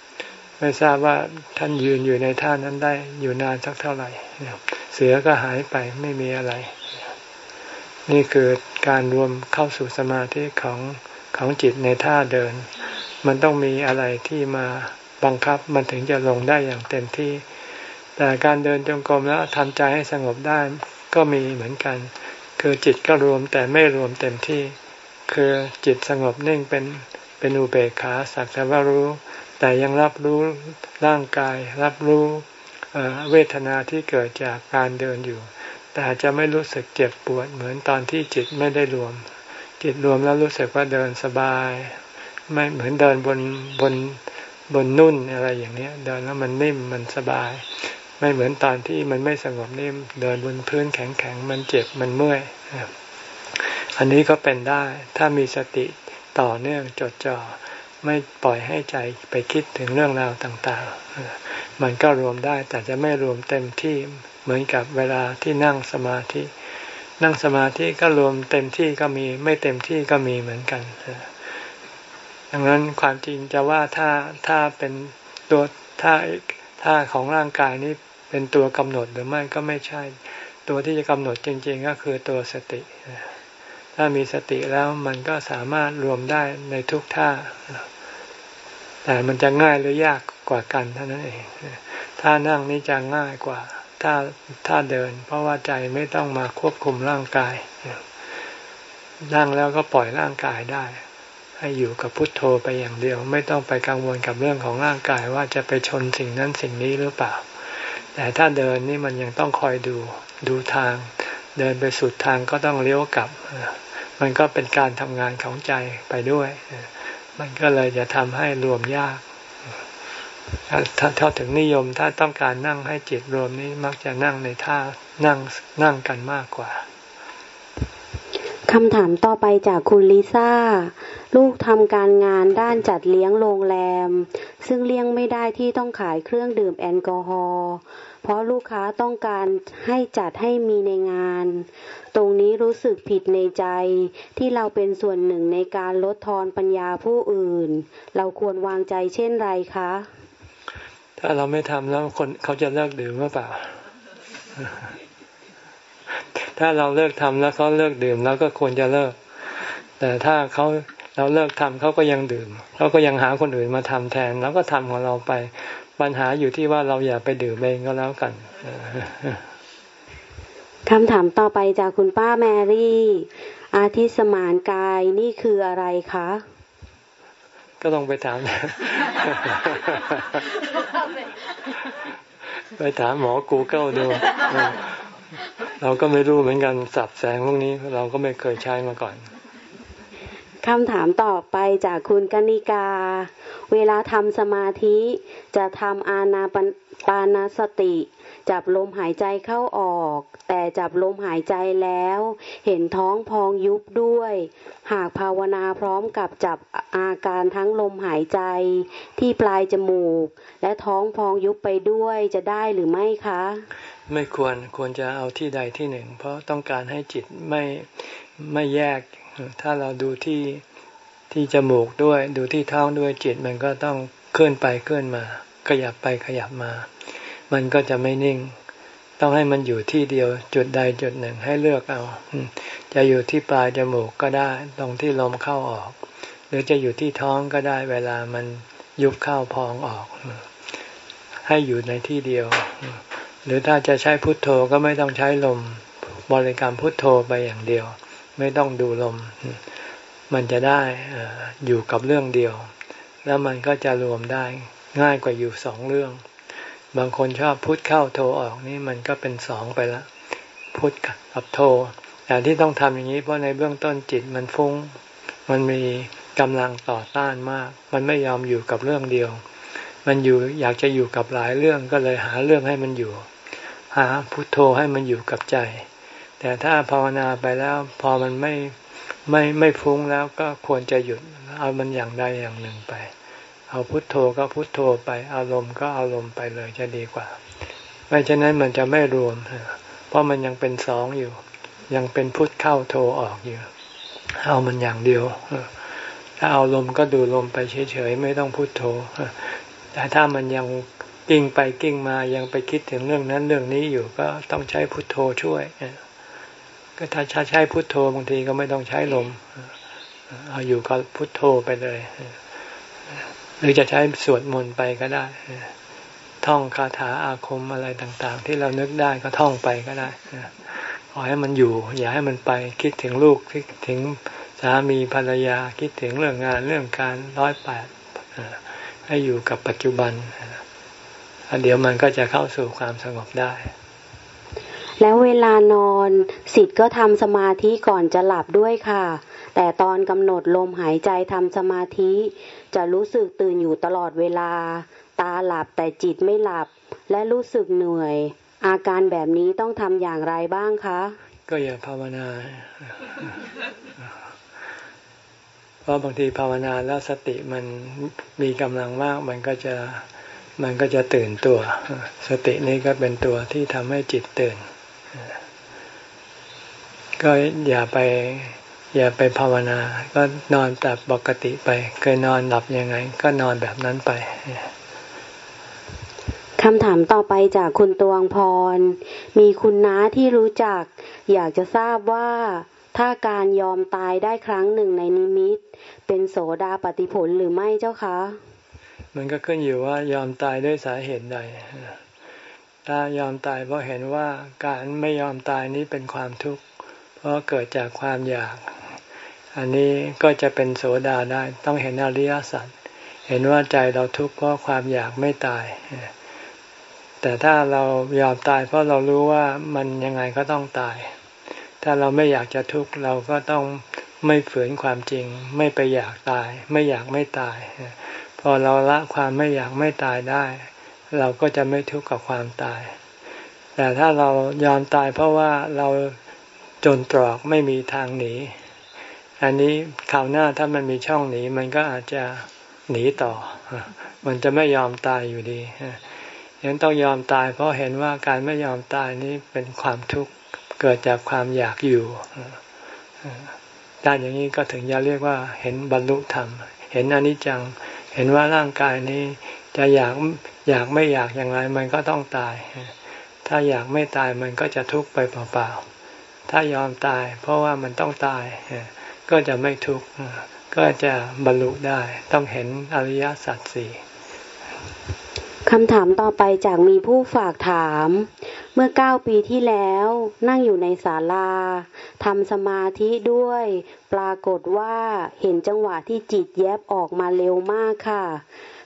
ไม่ทราบว่าท่านยืนอยู่ในท่านั้นได้อยู่นานสักเท่าไหร่ เสือก็หายไปไม่มีอะไร นี่คือการรวมเข้าสู่สมาธิของของจิตในท่าเดิน มันต้องมีอะไรที่มาบังคับมันถึงจะลงได้อย่างเต็มที่ แต่การเดินจงกรมแล้วทำใจให้สงบได้ก็มีเหมือนกัน คือจิตก็รวมแต่ไม่รวมเต็มที่ คือจิตสงบนิ่งเป็นเป็นอุเบกขาสักแต่ว่ารู้ แต่ยังรับรู้ร่างกาย รับรู้เวทนาที่เกิดจากการเดินอยู่ แต่จะไม่รู้สึกเจ็บปวดเหมือนตอนที่จิตไม่ได้รวม จิตรวมแล้วรู้สึกว่าเดินสบาย ไม่เหมือนเดินบนบนบนนุ่นอะไรอย่างนี้เดินแล้วมันนิ่มมันสบาย ไม่เหมือนตอนที่มันไม่สงบนิ่มเดินบนพื้นแข็งๆมันเจ็บมันเมื่อยอันนี้ก็เป็นได้ถ้ามีสติต่อเนื่องจดจ่อไม่ปล่อยให้ใจไปคิดถึงเรื่องราวต่างๆ มันก็รวมได้แต่จะไม่รวมเต็มที่เหมือนกับเวลาที่นั่งสมาธิ นั่งสมาธิก็รวมเต็มที่ก็มีไม่เต็มที่ก็มีเหมือนกัน ดังนั้นความจริงจะว่าถ้าถ้าเป็นตัวถ้าถ้าของร่างกายนี้เป็นตัวกำหนดหรือไม่ก็ไม่ใช่ ตัวที่จะกำหนดจริง ๆ ก็คือตัวสติ ถ้ามีสติแล้วมันก็สามารถรวมได้ในทุกท่า แต่มันจะง่ายหรือยากกว่ากันเท่านั้นเองถ้านั่งนี่จะง่ายกว่าถ้าถ้าเดิน เพราะว่าใจไม่ต้องมาควบคุมร่างกายนั่งแล้วก็ปล่อยร่างกายได้ ให้อยู่กับพุทโธไปอย่างเดียว ไม่ต้องไปกังวลกับเรื่องของร่างกายว่าจะไปชนสิ่งนั้นสิ่งนี้หรือเปล่า แต่ถ้าเดินนี่มันยังต้องคอยดูดูทาง เดินไปสุดทางก็ต้องเลี้ยวกลับ มันก็เป็นการทำงานของใจไปด้วย มันก็เลยจะทำให้รวมยากถ้าเท่าถึงนิยมถ้าต้องการนั่งให้จิตรวมนี้มักจะนั่งในท่านั่งนั่งกันมากกว่า คำถามต่อไปจากคุณลิซ่า ลูกทำการงานด้านจัดเลี้ยงโรงแรม ซึ่งเลี้ยงไม่ได้ที่ต้องขายเครื่องดื่มแอลกอฮอล์เพราะลูกค้าต้องการให้จัดให้มีในงาน ตรงนี้รู้สึกผิดในใจ ที่เราเป็นส่วนหนึ่งในการลดทอนปัญญาผู้อื่น เราควรวางใจเช่นไรคะ ถ้าเราไม่ทำแล้วคนเขาจะเลิกดื่มหรือเปล่า ถ้าเราเลิกทำแล้วเขาเลิกดื่มแล้วก็ควรจะเลิก แต่ถ้าเขาเราเลิกทำเขาก็ยังดื่มเขาก็ยังหาคนอื่นมาทำแทนแล้วก็ทำของเราไปปัญหาอยู่ที่ว่าเราอย่าไปดื่มเองก็แล้วกันคำถามต่อไปจากคุณป้าแมรี่ อาทิสมานกายนี่คืออะไรคะ ก็ต้องไปถาม ไปถามหมอกูเกิลดู เราก็ไม่รู้เหมือนกันสับแสงพวกนี้เราก็ไม่เคยใช้มาก่อน คำถามต่อไปจากคุณกนิกา เวลาทำสมาธิจะทำอาณาปานาสติ จับลมหายใจเข้าออก แต่จับลมหายใจแล้ว เห็นท้องพองยุบด้วย หากภาวนาพร้อมกับจับอาการทั้งลมหายใจที่ปลายจมูก และท้องพองยุบไปด้วยจะได้หรือไม่คะ ไม่ควรควรจะเอาที่ใดที่หนึ่ง เพราะต้องการให้จิตไม่ไม่แยก ถ้าเราดูที่ที่จมูกด้วย ดูที่ท้องด้วยจิตมันก็ต้องเคลื่อนไปเคลื่อนมา ขยับไปขยับมา มันก็จะไม่นิ่ง ต้องให้มันอยู่ที่เดียวจุดใดจุดหนึ่งให้เลือกเอา จะอยู่ที่ปลายจมูกก็ได้ ตรงที่ลมเข้าออก หรือจะอยู่ที่ท้องก็ได้ เวลามันยุบเข้าพองออก ให้อยู่ในที่เดียว หรือถ้าจะใช้พุทโธก็ไม่ต้องใช้ลมบริกรรมพุทโธไปอย่างเดียว ไม่ต้องดูลม มันจะได้อยู่กับเรื่องเดียว แล้วมันก็จะรวมได้ง่ายกว่าอยู่สองเรื่อง บางคนชอบพุทเข้าโทออกนี่มันก็เป็นสองไปล้วพุทกับโทแต่ที่ต้องทำอย่างนี้เพราะในเบื้องต้นจิตมันฟุง้ง มันมีกำลังต่อต้านมาก มันไม่ยอมอยู่กับเรื่องเดียว มันอยู่อยากจะอยู่กับหลายเรื่องก็เลยหาเรื่องให้มันอยู่ หาพุทโธให้มันอยู่กับใจ แต่ถ้าภาวนาไปแล้วพอมันไม่ไม่ไม่ฟุ้งแล้วก็ควรจะหยุดเอามันอย่างใดอย่างหนึ่งไป เอาพุทโธก็พุทโธไป อารมณ์ก็อารมณ์ไปเลยจะดีกว่า ไม่ฉะนั้นมันจะไม่รวม เพราะมันยังเป็นสองอยู่ ยังเป็นพุทเข้าโธออกอยู่ เอามันอย่างเดียว ถ้าเอาลมก็ดูลมไปเฉยๆไม่ต้องพุทโธ แต่ถ้ามันยังกิ้งไปกิ้งมายังไปคิดถึงเรื่องนั้นเรื่องนี้อยู่ก็ต้องใช้พุทโธช่วย ก็ถ้าใช้พุทโธบางทีก็ไม่ต้องใช้ลม เอาอยู่กับพุทโธไปเลย หรือจะใช้สวดมนต์ไปก็ได้ ท่องคาถาอาคมอะไรต่าง ๆ ที่เรานึกได้ก็ท่องไปก็ได้ขอให้มันอยู่ อย่าให้มันไปคิดถึงลูกคิดถึงสามีภรรยาคิดถึงเรื่องงานเรื่องการร้อยแปดให้อยู่กับปัจจุบันเดี๋ยวมันก็จะเข้าสู่ความสงบได้ แล้วเวลานอนสิทธิ์ก็ทำสมาธิก่อนจะหลับด้วยค่ะ แต่ตอนกำหนดลมหายใจทำสมาธิ จะรู้สึกตื่นอยู่ตลอดเวลา ตาหลับแต่จิตไม่หลับ และรู้สึกเหนื่อย อาการแบบนี้ต้องทำอย่างไรบ้างคะ ก็อย่าภาวนาเพราะบางทีภาวนาแล้วสติมันมีกำลังมากมันก็จะมันก็จะตื่นตัว สตินี้ก็เป็นตัวที่ทำให้จิตตื่น ก็อย่าไป อย่าไปภาวนา ก็นอนแบบปกติไป เคยนอนหลับยังไง ก็นอนแบบนั้นไปคำถามต่อไปจากคุณตวงพร มีคุณน้าที่รู้จัก อยากจะทราบว่าถ้าการยอมตายได้ครั้งหนึ่งในนิมิต เป็นโสดาปฏิผลหรือไม่เจ้าคะ มันก็ขึ้นอยู่ว่ายอมตายด้วยสาเหตุใด ถ้ายอมตายเพราะเห็นว่าการไม่ยอมตายนี้เป็นความทุกข์ เพราะเกิดจากความอยาก อันนี้ก็จะเป็นโสดาได้ต้องเห็นอริยสัจเห็นว่าใจเราทุกข์เพราะความอยากไม่ตาย แต่ถ้าเรายอมตาย เพราะเรารู้ว่ามันยังไงก็ต้องตาย ถ้าเราไม่อยากจะทุกข์เราก็ต้องไม่ฝืนความจริง ไม่ไปอยากตาย ไม่อยากไม่ตาย พอเราละความไม่อยากไม่ตายได้ เราก็จะไม่ทุกข์กับความตาย แต่ถ้าเรายอมตายเพราะว่าเรา จนตรอกไม่มีทางหนี อันนี้คราวหน้าถ้ามันมีช่องหนี มันก็อาจจะหนีต่อ มันจะไม่ยอมตายอยู่ดียังต้องยอมตาย เพราะเห็นว่าการไม่ยอมตายนี้เป็นความทุกข์เกิดจากความอยากอยู่ด้านอย่างนี้ก็ถึงจะเรียกว่า เห็นบรรลุธรรม เห็นอนิจจัง เห็นว่าร่างกายนี้จะอยากอยากไม่อยากอย่างไร มันก็ต้องตาย ถ้าอยากไม่ตายมันก็จะทุกข์ไปเปล่าๆ ถ้ายอมตาย เพราะว่ามันต้องตาย ก็จะไม่ทุกข์ก็จะบรรลุได้ ต้องเห็นอริยสัจสี่คำถามต่อไปจากมีผู้ฝากถาม เมื่อเก้าปีที่แล้ว นั่งอยู่ในศาลาทำสมาธิด้วย ปรากฏว่าเห็นจังหวะที่จิตแยบออกมาเร็วมากค่ะ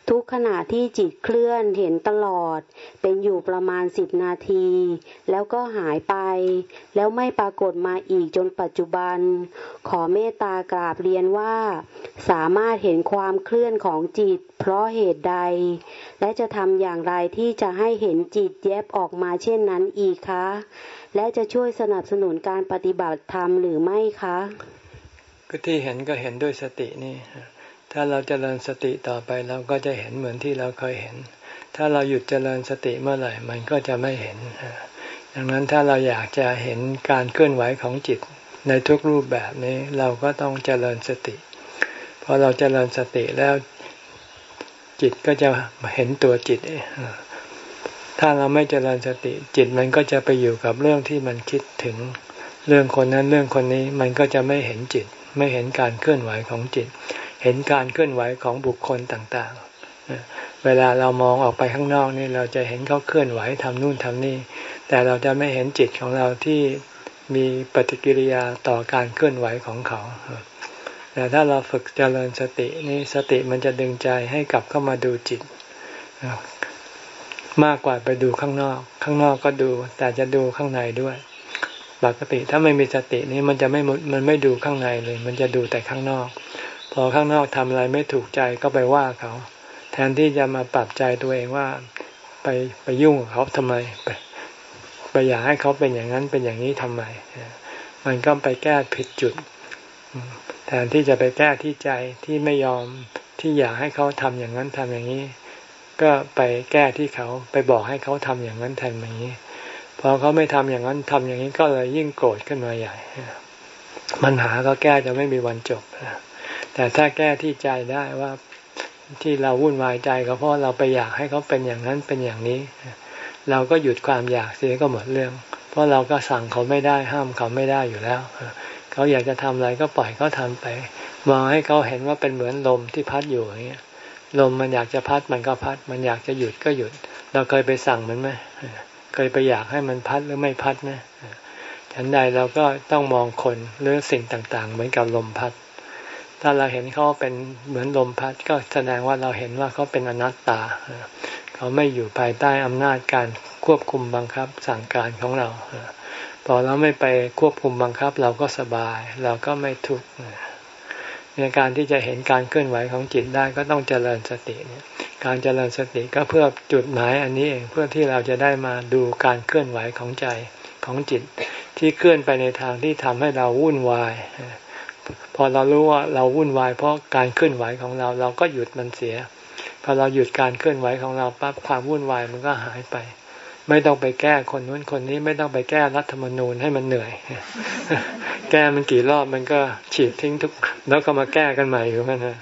ทุกขณะที่จิตเคลื่อนเห็นตลอด เป็นอยู่ประมาณสิบนาที แล้วก็หายไป แล้วไม่ปรากฏมาอีกจนปัจจุบัน ขอเมตตากราบเรียนว่า สามารถเห็นความเคลื่อนของจิต เพราะเหตุใด และจะทำอย่างไรที่จะให้เห็นจิตแยบออกมาเช่นนั้นอีกคะ และจะช่วยสนับสนุนการปฏิบัติธรรมหรือไม่คะก็ที่เห็นก็เห็นด้วยสตินี่ ถ้าเราจเจริญสติต่อไปเราก็จะเห็นเหมือนที่เราเคยเห็น ถ้าเราหยุดเจริญสติเมื่อไหร่มันก็จะไม่เห็น ดังนั้นถ้าเราอยากจะเห็นการเคลื่อนไหวของจิตในทุกรูปแบบนี้เราก็ต้องเจริญสติ พอเราเจริญสติแล้วจิตก็จะเห็นตัวจิต ถ้าเราไม่เจริญสติจิตมันก็จะไปอยู่กับเรื่องที่มันคิดถึง เรื่องคนนั้นเรื่องคนนี้มันก็จะไม่เห็นจิต ไม่เห็นการเคลื่อนไหวของจิต เห็นการเคลื่อนไหวของบุคคลต่างๆ เวลาเรามองออกไปข้างนอกนี่เราจะเห็นเขาเคลื่อนไหวทำนู่นทำนี่ แต่เราจะไม่เห็นจิตของเราที่มีปฏิกิริยาต่อการเคลื่อนไหวของเขา แต่ถ้าเราฝึกเจริญสตินี่สติมันจะดึงใจให้กลับเข้ามาดูจิต มากกว่าไปดูข้างนอก ข้างนอกก็ดู แต่จะดูข้างในด้วยปกติถ้าไม่มีสตินี่มันจะไม่มันไม่ดูข้างในเลย มันจะดูแต่ข้างนอก พอข้างนอกทำอะไรไม่ถูกใจก็ไปว่าเขา แทนที่จะมาปรับใจตัวเองว่า ไปไปยุ่งกับเขาทำไมไปไปอยากให้เขาเป็นอย่างนั้นเป็นอย่างนี้ทำไมมันก็ไปแก้ผิดจุด แทนที่จะไปแก้ที่ใจที่ไม่ยอมที่อยากให้เขาทำอย่างนั้นทำอย่างนี้ ก็ไปแก้ที่เขาไปบอกให้เขาทำอย่างนั้นแทนอย่างนี้พอเขาไม่ทำอย่างนั้นทำอย่างนี้ก็เลยยิ่งโกรธขึ้นมาใหญ่ปัญหาก็แก้จะไม่มีวันจบ แต่ถ้าแก้ที่ใจได้ว่าที่เราวุ่นวายใจก็เพราะเราไปอยากให้เขาเป็นอย่างนั้นเป็นอย่างนี้ เราก็หยุดความอยากเสียก็หมดเรื่อง เพราะเราก็สั่งเขาไม่ได้ห้ามเขาไม่ได้อยู่แล้วเขาอยากจะทำอะไรก็ปล่อยเขาทาไปมองให้เขาเห็นว่าเป็นเหมือนลมที่พัดอยู่อย่างเงี้ยลมมันอยากจะพัดมันก็พัด มันอยากจะหยุดก็หยุด เราเคยไปสั่งมันไหมเคยไปอยากให้มันพัดหรือไม่พัดไหมฉันใดเราก็ต้องมองคนหรือสิ่งต่างๆ เหมือนกับลมพัด ถ้าเราเห็นเขาเป็นเหมือนลมพัดก็แสดงว่าเราเห็นว่าเขาเป็นอนัตตา เขาไม่อยู่ภายใต้อำนาจการควบคุมบังคับสั่งการของเรา พอเราไม่ไปควบคุมบังคับเราก็สบาย เราก็ไม่ทุกข์ในการที่จะเห็นการเคลื่อนไหวของจิตได้ก็ต้องเจริญสติเนี่ยการเจริญสติก็เพื่อจุดหมายอันนี้เองเพื่อที่เราจะได้มาดูการเคลื่อนไหวของใจของจิต ที่เคลื่อนไปในทางที่ทำให้เราวุ่นวาย พอเรารู้ว่าเราวุ่นวายเพราะการเคลื่อนไหวของเราเราก็หยุดมันเสีย พอเราหยุดการเคลื่อนไหวของเราปั๊บความวุ่นวายมันก็หายไป ไม่ต้องไปแก้คนนู้นคนนี้ไม่ต้องไปแก้รัฐธรรมนูญให้มันเหนื่อย แก้มันกี่รอบมันก็ฉีดทิ้งทุก แล้วก็มาแก้กันใหม่อยู่นั่นนะ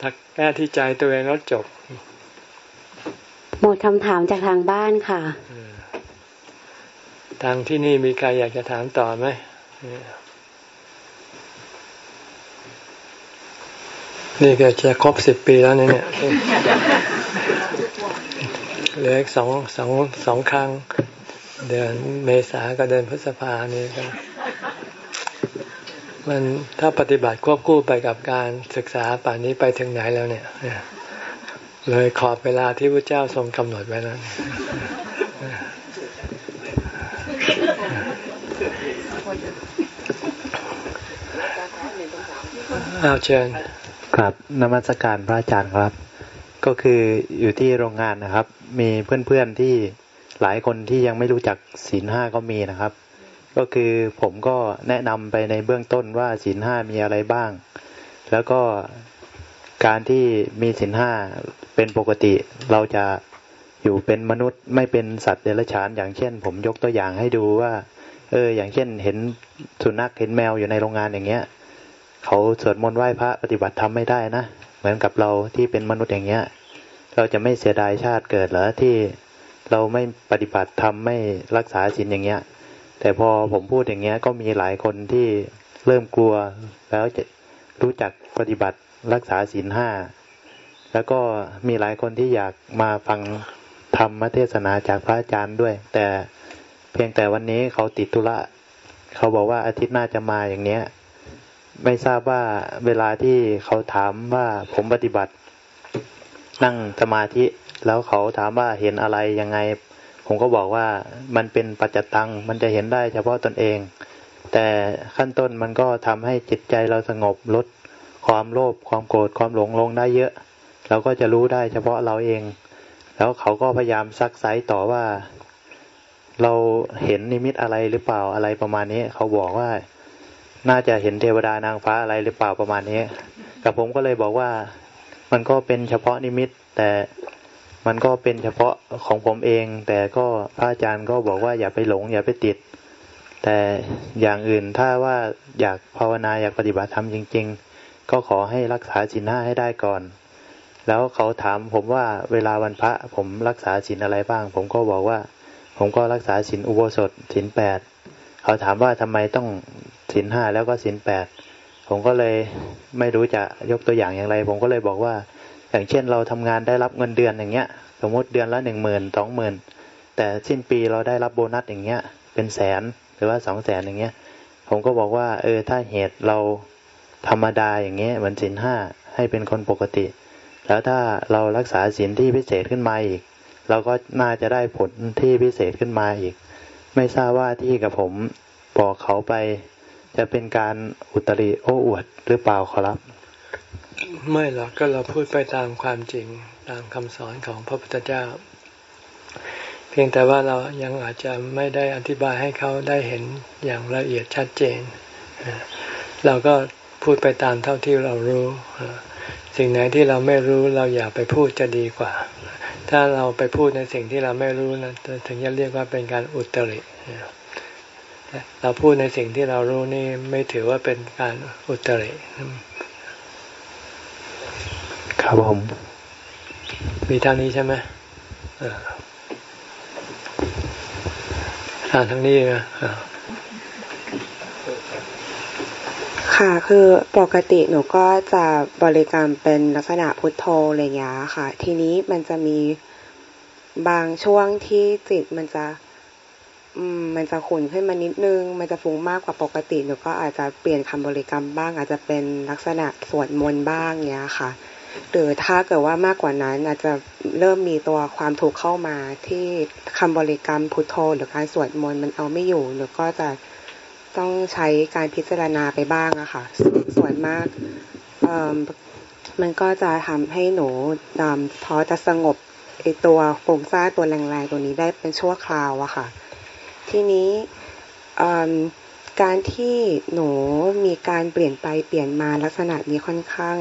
ถ้าแก้ที่ใจตัวเองแล้วจบ หมดคำถามจากทางบ้านค่ะ ทางที่นี่มีใครอยากจะถามต่อไหม นี่ก็จะครบสิบปีแล้วเนี่ยเหลืออีกสองสองสองครั้ง เดือนเมษากับเดือนพฤษภานี่ก็มันถ้าปฏิบัติควบคู่ไปกับการศึกษาป่านนี้ไปถึงไหนแล้วเนี่ย เลยขอบเวลาที่พระเจ้าทรงกำหนดไว้แล้วเอาเชิญ ครับนมัสการพระอาจารย์ครับ ก็คืออยู่ที่โรงงานนะครับ มีเพื่อนๆที่หลายคนที่ยังไม่รู้จักศีลห้าก็มีนะครับ ก็คือผมก็แนะนำไปในเบื้องต้นว่าศีลห้ามีอะไรบ้าง แล้วก็การที่มีศีลห้าเป็นปกติเราจะอยู่เป็นมนุษย์ไม่เป็นสัตว์เดรัจฉาน อย่างเช่น ผมยกตัวอย่างให้ดูว่า เออ อย่างเช่นเห็นสุนัขเห็นแมวอยู่ในโรงงานอย่างเงี้ย เขาสวดมนต์ไหว้พระปฏิบัติทำไม่ได้นะ เหมือนกับเราที่เป็นมนุษย์อย่างเงี้ย เราจะไม่เสียดายชาติเกิดเหรอที่เราไม่ปฏิบัติทำไม่รักษาศีลอย่างเงี้ย แต่พอผมพูดอย่างเงี้ยก็มีหลายคนที่เริ่มกลัว แล้วจะรู้จักปฏิบัติรักษาศีลห้าแล้วก็มีหลายคนที่อยากมาฟังธรรมเทศนาจากพระอาจารย์ด้วย แต่เพียงแต่วันนี้เขาติดธุระเขาบอกว่าอาทิตย์หน้าจะมาอย่างเนี้ย ไม่ทราบว่าเวลาที่เขาถามว่าผมปฏิบัติ นั่งสมาธิ แล้วเขาถามว่าเห็นอะไรยังไง ผมก็บอกว่ามันเป็นปัจจตัง มันจะเห็นได้เฉพาะตนเอง แต่ขั้นต้นมันก็ทำให้จิตใจเราสงบลดความโลภความโกรธความหลงลงได้เยอะ เราก็จะรู้ได้เฉพาะเราเอง แล้วเขาก็พยายามซักไซต่อว่า เราเห็นนิมิตอะไรหรือเปล่าอะไรประมาณนี้ เขาบอกว่า น่าจะเห็นเทวดานางฟ้าอะไรหรือเปล่าประมาณนี้กับผมก็เลยบอกว่ามันก็เป็นเฉพาะนิมิต แต่มันก็เป็นเฉพาะของผมเอง แต่ก็พระอาจารย์ก็บอกว่าอย่าไปหลง อย่าไปติด แต่อย่างอื่นถ้าว่าอยากภาวนาอยากปฏิบัติธรรมจริง ๆ ก็ขอให้รักษาศีลห้าให้ได้ก่อน แล้วเขาถามผมว่าเวลาวันพระผมรักษาศีลอะไรบ้าง ผมก็บอกว่า ผมก็รักษาศีลอุโบสถศีลแปดเขาถามว่าทำไมต้อง ศีลห้าแล้วก็ศีลแปดผมก็เลยไม่รู้จะยกตัวอย่างอย่างไร ผมก็เลยบอกว่า อย่างเช่นเราทำงานได้รับเงินเดือนอย่างเงี้ย สมมติเดือนละหนึ่งหมื่นสองหมื่นแต่สิ้นปีเราได้รับโบนัสอย่างเงี้ย เป็นแสนหรือว่าสองแสนอย่างเงี้ย ผมก็บอกว่า เออถ้าเหตุเราธรรมดาอย่างเงี้ยเหมือนศีลห้าให้เป็นคนปกติ แล้วถ้าเรารักษาศีลที่พิเศษขึ้นมาอีก เราก็น่าจะได้ผลที่พิเศษขึ้นมาอีก ไม่ทราบว่าที่กับผมบอกเขาไป จะเป็นการอุตริโอ้อวดหรือเปล่าขอรับ ไม่หรอกก็เราพูดไปตามความจริงตามคำสอนของพระพุทธเจ้า เพียงแต่ว่าเรายังอาจจะไม่ได้อธิบายให้เขาได้เห็นอย่างละเอียดชัดเจน เราก็พูดไปตามเท่าที่เรารู้ สิ่งไหนที่เราไม่รู้เราอย่าไปพูดจะดีกว่า ถ้าเราไปพูดในสิ่งที่เราไม่รู้นะถึงจะเรียกว่าเป็นการอุตริ เราพูดในสิ่งที่เรารู้นี่ไม่ถือว่าเป็นการอุตริครับผมมีทางนี้ใช่ไหมอ่านทางนี้นะค่ะ คือปกติหนูก็จะบริกรรมเป็นลักษณะพุทโธอะไรอย่างเงี้ยค่ะ ทีนี้มันจะมีบางช่วงที่จิตมันจะอื มันจะขุ่นขึ้นมานิดนึง มันจะฟุ้งมากกว่าปกติหนูก็อาจจะเปลี่ยนคำบริกรรมบ้าง อาจจะเป็นลักษณะสวดมนต์บ้างเนี้ยค่ะ หรือถ้าเกิดว่ามากกว่านั้นอาจจะเริ่มมีตัวความถูกเข้ามาที่คำบริกรรมพุทโธหรือการสวดมนต์มันเอาไม่อยู่หนูก็จะต้องใช้การพิจารณาไปบ้างอะค่ะ ส่วนมากมันก็จะทำให้หนูดำพอจะสงบไอตัวฟุ้งซ่านตัวแรงๆตัวนี้ได้เป็นชั่วคราวอะค่ะ ทีนี้การที่หนูมีการเปลี่ยนไปเปลี่ยนมาลักษณะนี้ค่อนข้าง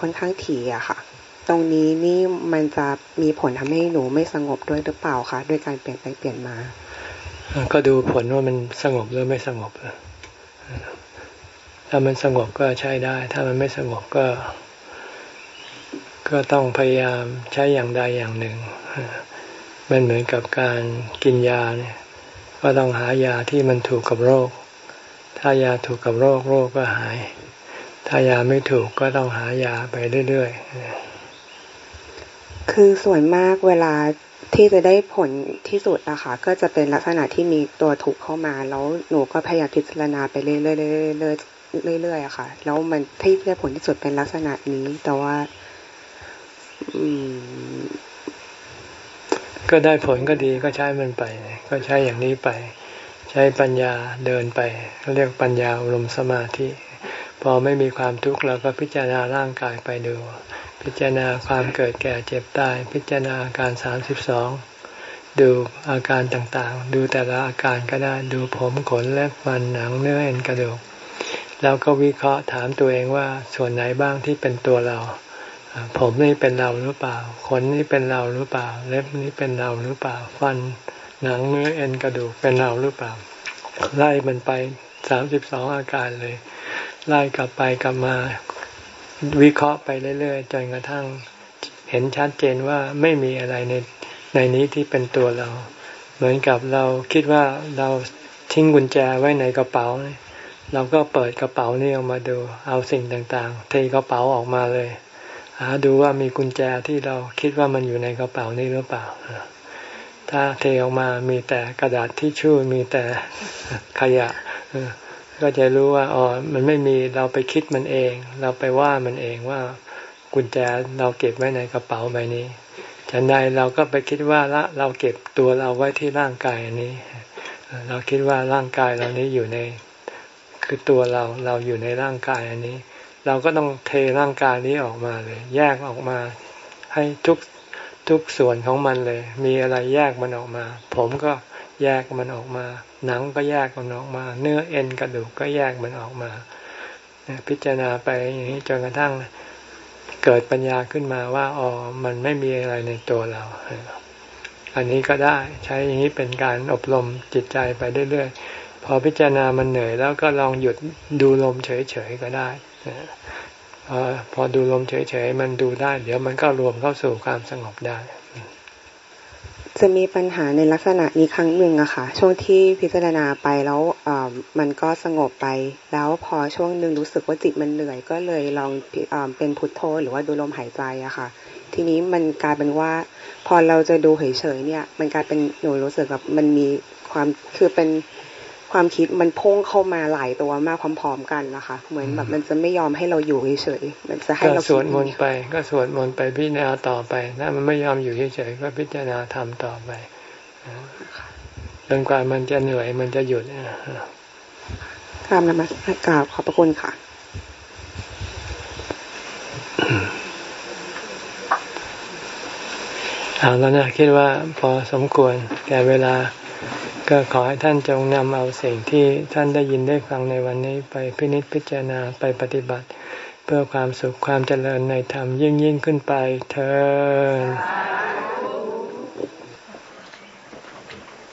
ค่อนข้างถี่อะค่ะ ตรงนี้นี่มันจะมีผลทำให้หนูไม่สงบด้วยหรือเปล่าคะด้วยการเปลี่ยนไปเปลี่ยนมา ก็ดูผลว่ามันสงบหรือไม่สงบถ้ามันสงบก็ใช้ได้ ถ้ามันไม่สงบก็ ก็ต้องพยายามใช้อย่างใดอย่างหนึ่งมันเหมือนกับการกินยาเนี่ย ก็ต้องหายาที่มันถูกกับโรค ถ้ายาถูกกับโรคโรคก็หาย ถ้ายาไม่ถูกก็ต้องหายาไปเรื่อยๆ คือส่วนมากเวลาที่จะได้ผลที่สุดอะค่ะก็จะเป็นลักษณะที่มีตัวถูกเข้ามา แล้วหนูก็พยายามพิจารณาไปเรื่อยๆเรื่อยๆเรื่อยๆอะค่ะ แล้วมันที่ได้ผลที่สุดเป็นลักษณะนี้ แต่ว่าอืมก็ได้ผลก็ดีก็ใช้มันไป ก็ใช้อย่างนี้ไป ใช้ปัญญาเดินไปเรียกปัญญาอารมณ์สมาธิ พอไม่มีความทุกข์เราก็พิจารณาร่างกายไปดู พิจารณาความเกิดแก่เจ็บตาย พิจารณาอาการสามสิบสองดูอาการต่างๆ ดูแต่ละอาการก็ได้ดูผมขนเล็บฟันหนังเนื้อเอ็นกระดูกแล้วก็วิเคราะห์ถามตัวเองว่าส่วนไหนบ้างที่เป็นตัวเรา ผมนี่เป็นเราหรือเปล่า ขนนี่เป็นเราหรือเปล่า เล็บนี่เป็นเราหรือเปล่า ฟัน หนังเนื้อเอ็นกระดูกเป็นเราหรือเปล่า ไล่มันไปสามสิบสองอาการเลย ไล่กลับไปกลับมา วิเคราะห์ไปเรื่อยๆจนกระทั่งเห็นชัดเจนว่าไม่มีอะไรในในนี้ที่เป็นตัวเรา เหมือนกับเราคิดว่าเราทิ้งกุญแจไว้ในกระเป๋า เราก็เปิดกระเป๋านี่ออกมาดู เอาสิ่งต่างๆ เทกระเป๋าออกมาเลยหาดูว่ามีกุญแจที่เราคิดว่ามันอยู่ในกระเป๋านี้หรือเปล่า ถ้าเทออกมามีแต่กระดาษที่ชู่มีแต่ขยะก็จะรู้ว่าอ๋อมันไม่มีเราไปคิดมันเอง เราไปว่ามันเองว่ากุญแจเราเก็บไว้ในกระเป๋าใบนี้ฉันใดเราก็ไปคิดว่าละเราเก็บตัวเราไว้ที่ร่างกายอันนี้ เราคิดว่าร่างกายเรานี้อยู่ใน คือตัวเราเราอยู่ในร่างกายอันนี้ เราก็ต้องเทร่างกายนี้ออกมาเลย แยกออกมา ให้ทุก ทุกส่วนของมันเลย มีอะไรแยกมันออกมา ผมก็แยกมันออกมา หนังก็แยกมันออกมา เนื้อเอ็นกระดูกก็แยกมันออกมา พิจารณาไปอย่างนี้จนกระทั่งเกิดปัญญาขึ้นมาว่าอ๋อมันไม่มีอะไรในตัวเรา อันนี้ก็ได้ใช้อย่างนี้เป็นการอบรมจิตใจไปเรื่อยๆพอพิจารณามันเหนื่อยแล้วก็ลองหยุดดูลมเฉยๆก็ได้ อพอดูลมเฉยๆมันดูได้ เดี๋ยวมันก็รวมเข้าสู่ความสงบได้ จะมีปัญหาในลักษณะนี้ครั้งหนึ่งอะค่ะ ช่วงที่พิจารณาไปแล้วมันก็สงบไป แล้วพอช่วงหนึ่งรู้สึกว่าจิตมันเหนื่อย ก็เลยลองเป็นพุทโธหรือว่าดูลมหายใจอะค่ะ ทีนี้มันกลายเป็นว่า พอเราจะดูเฉยๆเนี่ย มันกลายเป็นหนูรู้สึกแบบมันมีความคือเป็น ความคิดมันพุ่งเข้ามาหลายตัวมากพร้อมๆกันนะคะ เหมือนแบบมันจะไม่ยอมให้เราอยู่เฉยๆมันจะให้เราสวดมนต์ไป ก็สวดมนต์ไปพิจารณาต่อไปถ้ามันไม่ยอมอยู่เฉยๆก็พิจารณาทำต่อไปจนกว่ามันจะเหนื่อยมันจะหยุดกราบนมัสการขอบพระคุณค่ะเอาแล้วนะคิดว่าพอสมควรแก่เวลา ก็ขอให้ท่านจงนำเอาสิ่งที่ท่านได้ยินได้ฟังในวันนี้ไปพินิจพิจารณาไปปฏิบัติ เพื่อความสุขความเจริญในธรรมยิ่งยิ่งขึ้นไปเธอ